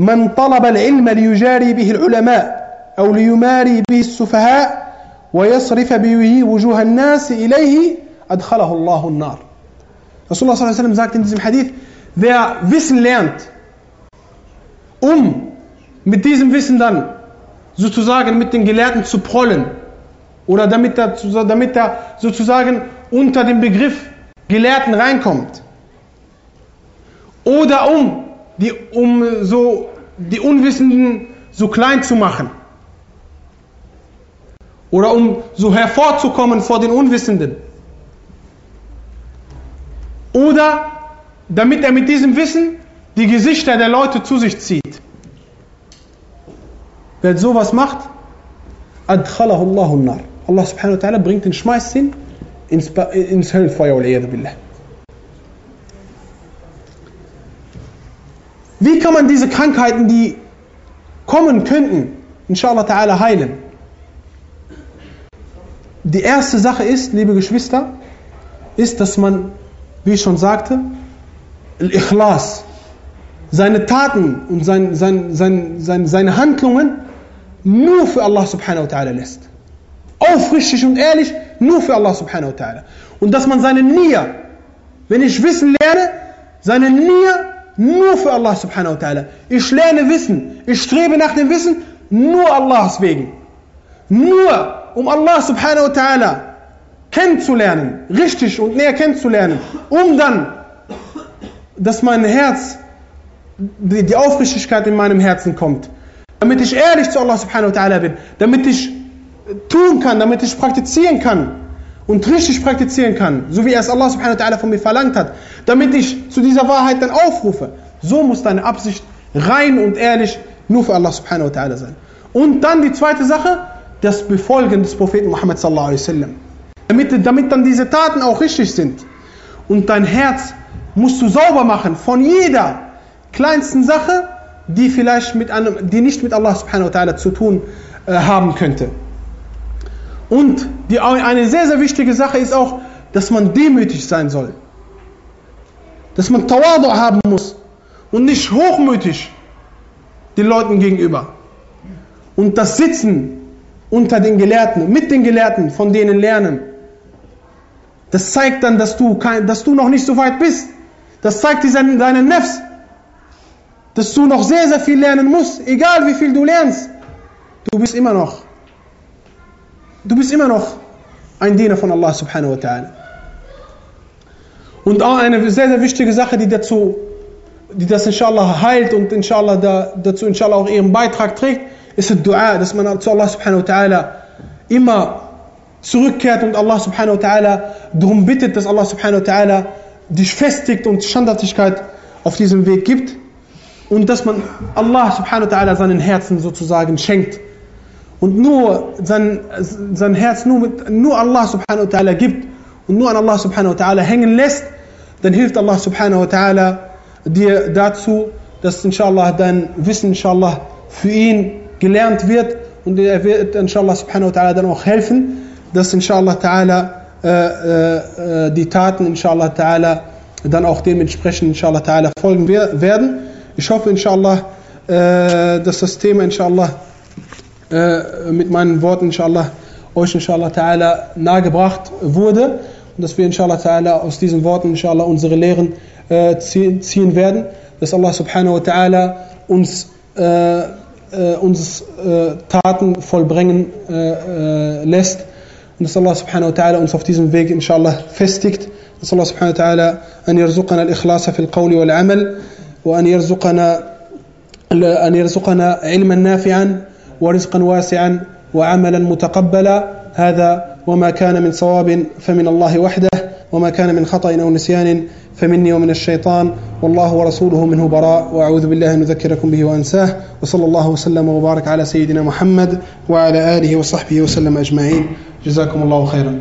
من طلب العلم ليجاري به العلماء أو ليماري به السفهاء ويصرف به وجوه الناس إليه أدخله الله النار Rasulullah sallallahu alaihi wasallam sagt in diesem Hadith, wer Wissen lernt, um mit diesem Wissen dann sozusagen mit den Gelehrten zu prollen oder damit er, damit er sozusagen unter den Begriff Gelehrten reinkommt oder um, die, um so die Unwissenden so klein zu machen oder um so hervorzukommen vor den Unwissenden oder damit er mit diesem Wissen die Gesichter der Leute zu sich zieht. Wer sowas macht, adkhalahu Allahu. Allah subhanahu wa ta'ala bringt den, schmeißt ihn ins, ins Höllenfeuer. Wie kann man diese Krankheiten, die kommen könnten, inshallah ta'ala heilen? Die erste Sache ist, liebe Geschwister, ist, dass man wie ich schon sagte, Al-Ikhlas, seine Taten und sein, sein, sein, sein, seine Handlungen nur für Allah subhanahu wa ta'ala lässt. Aufrichtig und ehrlich, nur für Allah subhanahu wa ta'ala. Und dass man seine Nia, wenn ich Wissen lerne, seine Nia nur für Allah subhanahu wa ta'ala. Ich lerne Wissen, ich strebe nach dem Wissen nur Allahs wegen. Nur um Allah subhanahu wa ta'ala kennenzulernen, richtig und näher kennenzulernen, um dann, dass mein Herz, die, die Aufrichtigkeit in meinem Herzen kommt, damit ich ehrlich zu Allah subhanahu wa ta'ala bin, damit ich tun kann, damit ich praktizieren kann und richtig praktizieren kann, so wie es Allah subhanahu wa ta'ala von mir verlangt hat, damit ich zu dieser Wahrheit dann aufrufe. So muss deine Absicht rein und ehrlich nur für Allah subhanahu wa ta'ala sein. Und dann die zweite Sache, das Befolgen des Propheten Muhammad sallallahu. Damit, damit dann diese Taten auch richtig sind. Und dein Herz musst du sauber machen von jeder kleinsten Sache, die vielleicht mit einem, die nicht mit Allah subhanahu wa ta'ala zu tun äh, haben könnte. Und die, eine sehr, sehr wichtige Sache ist auch, dass man demütig sein soll. Dass man Tawadu haben muss und nicht hochmütig den Leuten gegenüber. Und das Sitzen unter den Gelehrten, mit den Gelehrten, von denen lernen, das zeigt dann, dass du, dass du noch nicht so weit bist. Das zeigt dir deinen Nefs, dass du noch sehr, sehr viel lernen musst, egal wie viel du lernst. Du bist immer noch, du bist immer noch ein Diener von Allah subhanahu wa ta'ala. Und auch eine sehr, sehr wichtige Sache, die dazu, die das inshallah heilt und inshallah da, dazu inshallah auch ihren Beitrag trägt, ist das Dua, dass man zu Allah subhanahu wa ta'ala immer zurückkehrt und Allah subhanahu wa ta'ala darum bittet, dass Allah subhanahu wa ta'ala dich festigt und Standhaftigkeit auf diesem Weg gibt und dass man Allah subhanahu wa ta'ala seinen Herzen sozusagen schenkt und nur sein, sein Herz nur, mit, nur Allah subhanahu wa ta'ala gibt und nur an Allah subhanahu wa ta'ala hängen lässt, dann hilft Allah subhanahu wa ta'ala dir dazu, dass inshallah dein Wissen inshallah für ihn gelernt wird und er wird inshallah subhanahu wa ta'ala dann auch helfen, dass inshallah ta'ala äh, äh, die Taten inshallah ta'ala dann auch dementsprechend inshallah ta'ala folgen werden. Ich hoffe inshallah, äh, dass das Thema inshallah äh, mit meinen Worten inshallah euch inshallah ta'ala nahegebracht wurde und dass wir inshallah ta'ala aus diesen Worten inshallah unsere Lehren äh, ziehen werden, dass Allah subhanahu wa ta'ala uns äh, uns Taten vollbringen lässt نسأل الله سبحانه وتعالى أن في diesem Weg إن شاء الله festigt نسأل الله سبحانه وتعالى أن يرزقنا الإخلاص في القول والعمل وأن يرزقنا أن يرزقنا علما نافعا ورزقا واسعا وعملا متقبلا هذا وما كان من صواب فمن الله وحده وما كان من خطأ أو نسيان فمني ومن الشيطان والله ورسوله منه براء وأعوذ بالله أن أذكركم به وأنساه وصلى الله وسلم وبارك على سيدنا محمد وعلى آله وصحبه وسلم أجمعين جزاكم الله خيرا.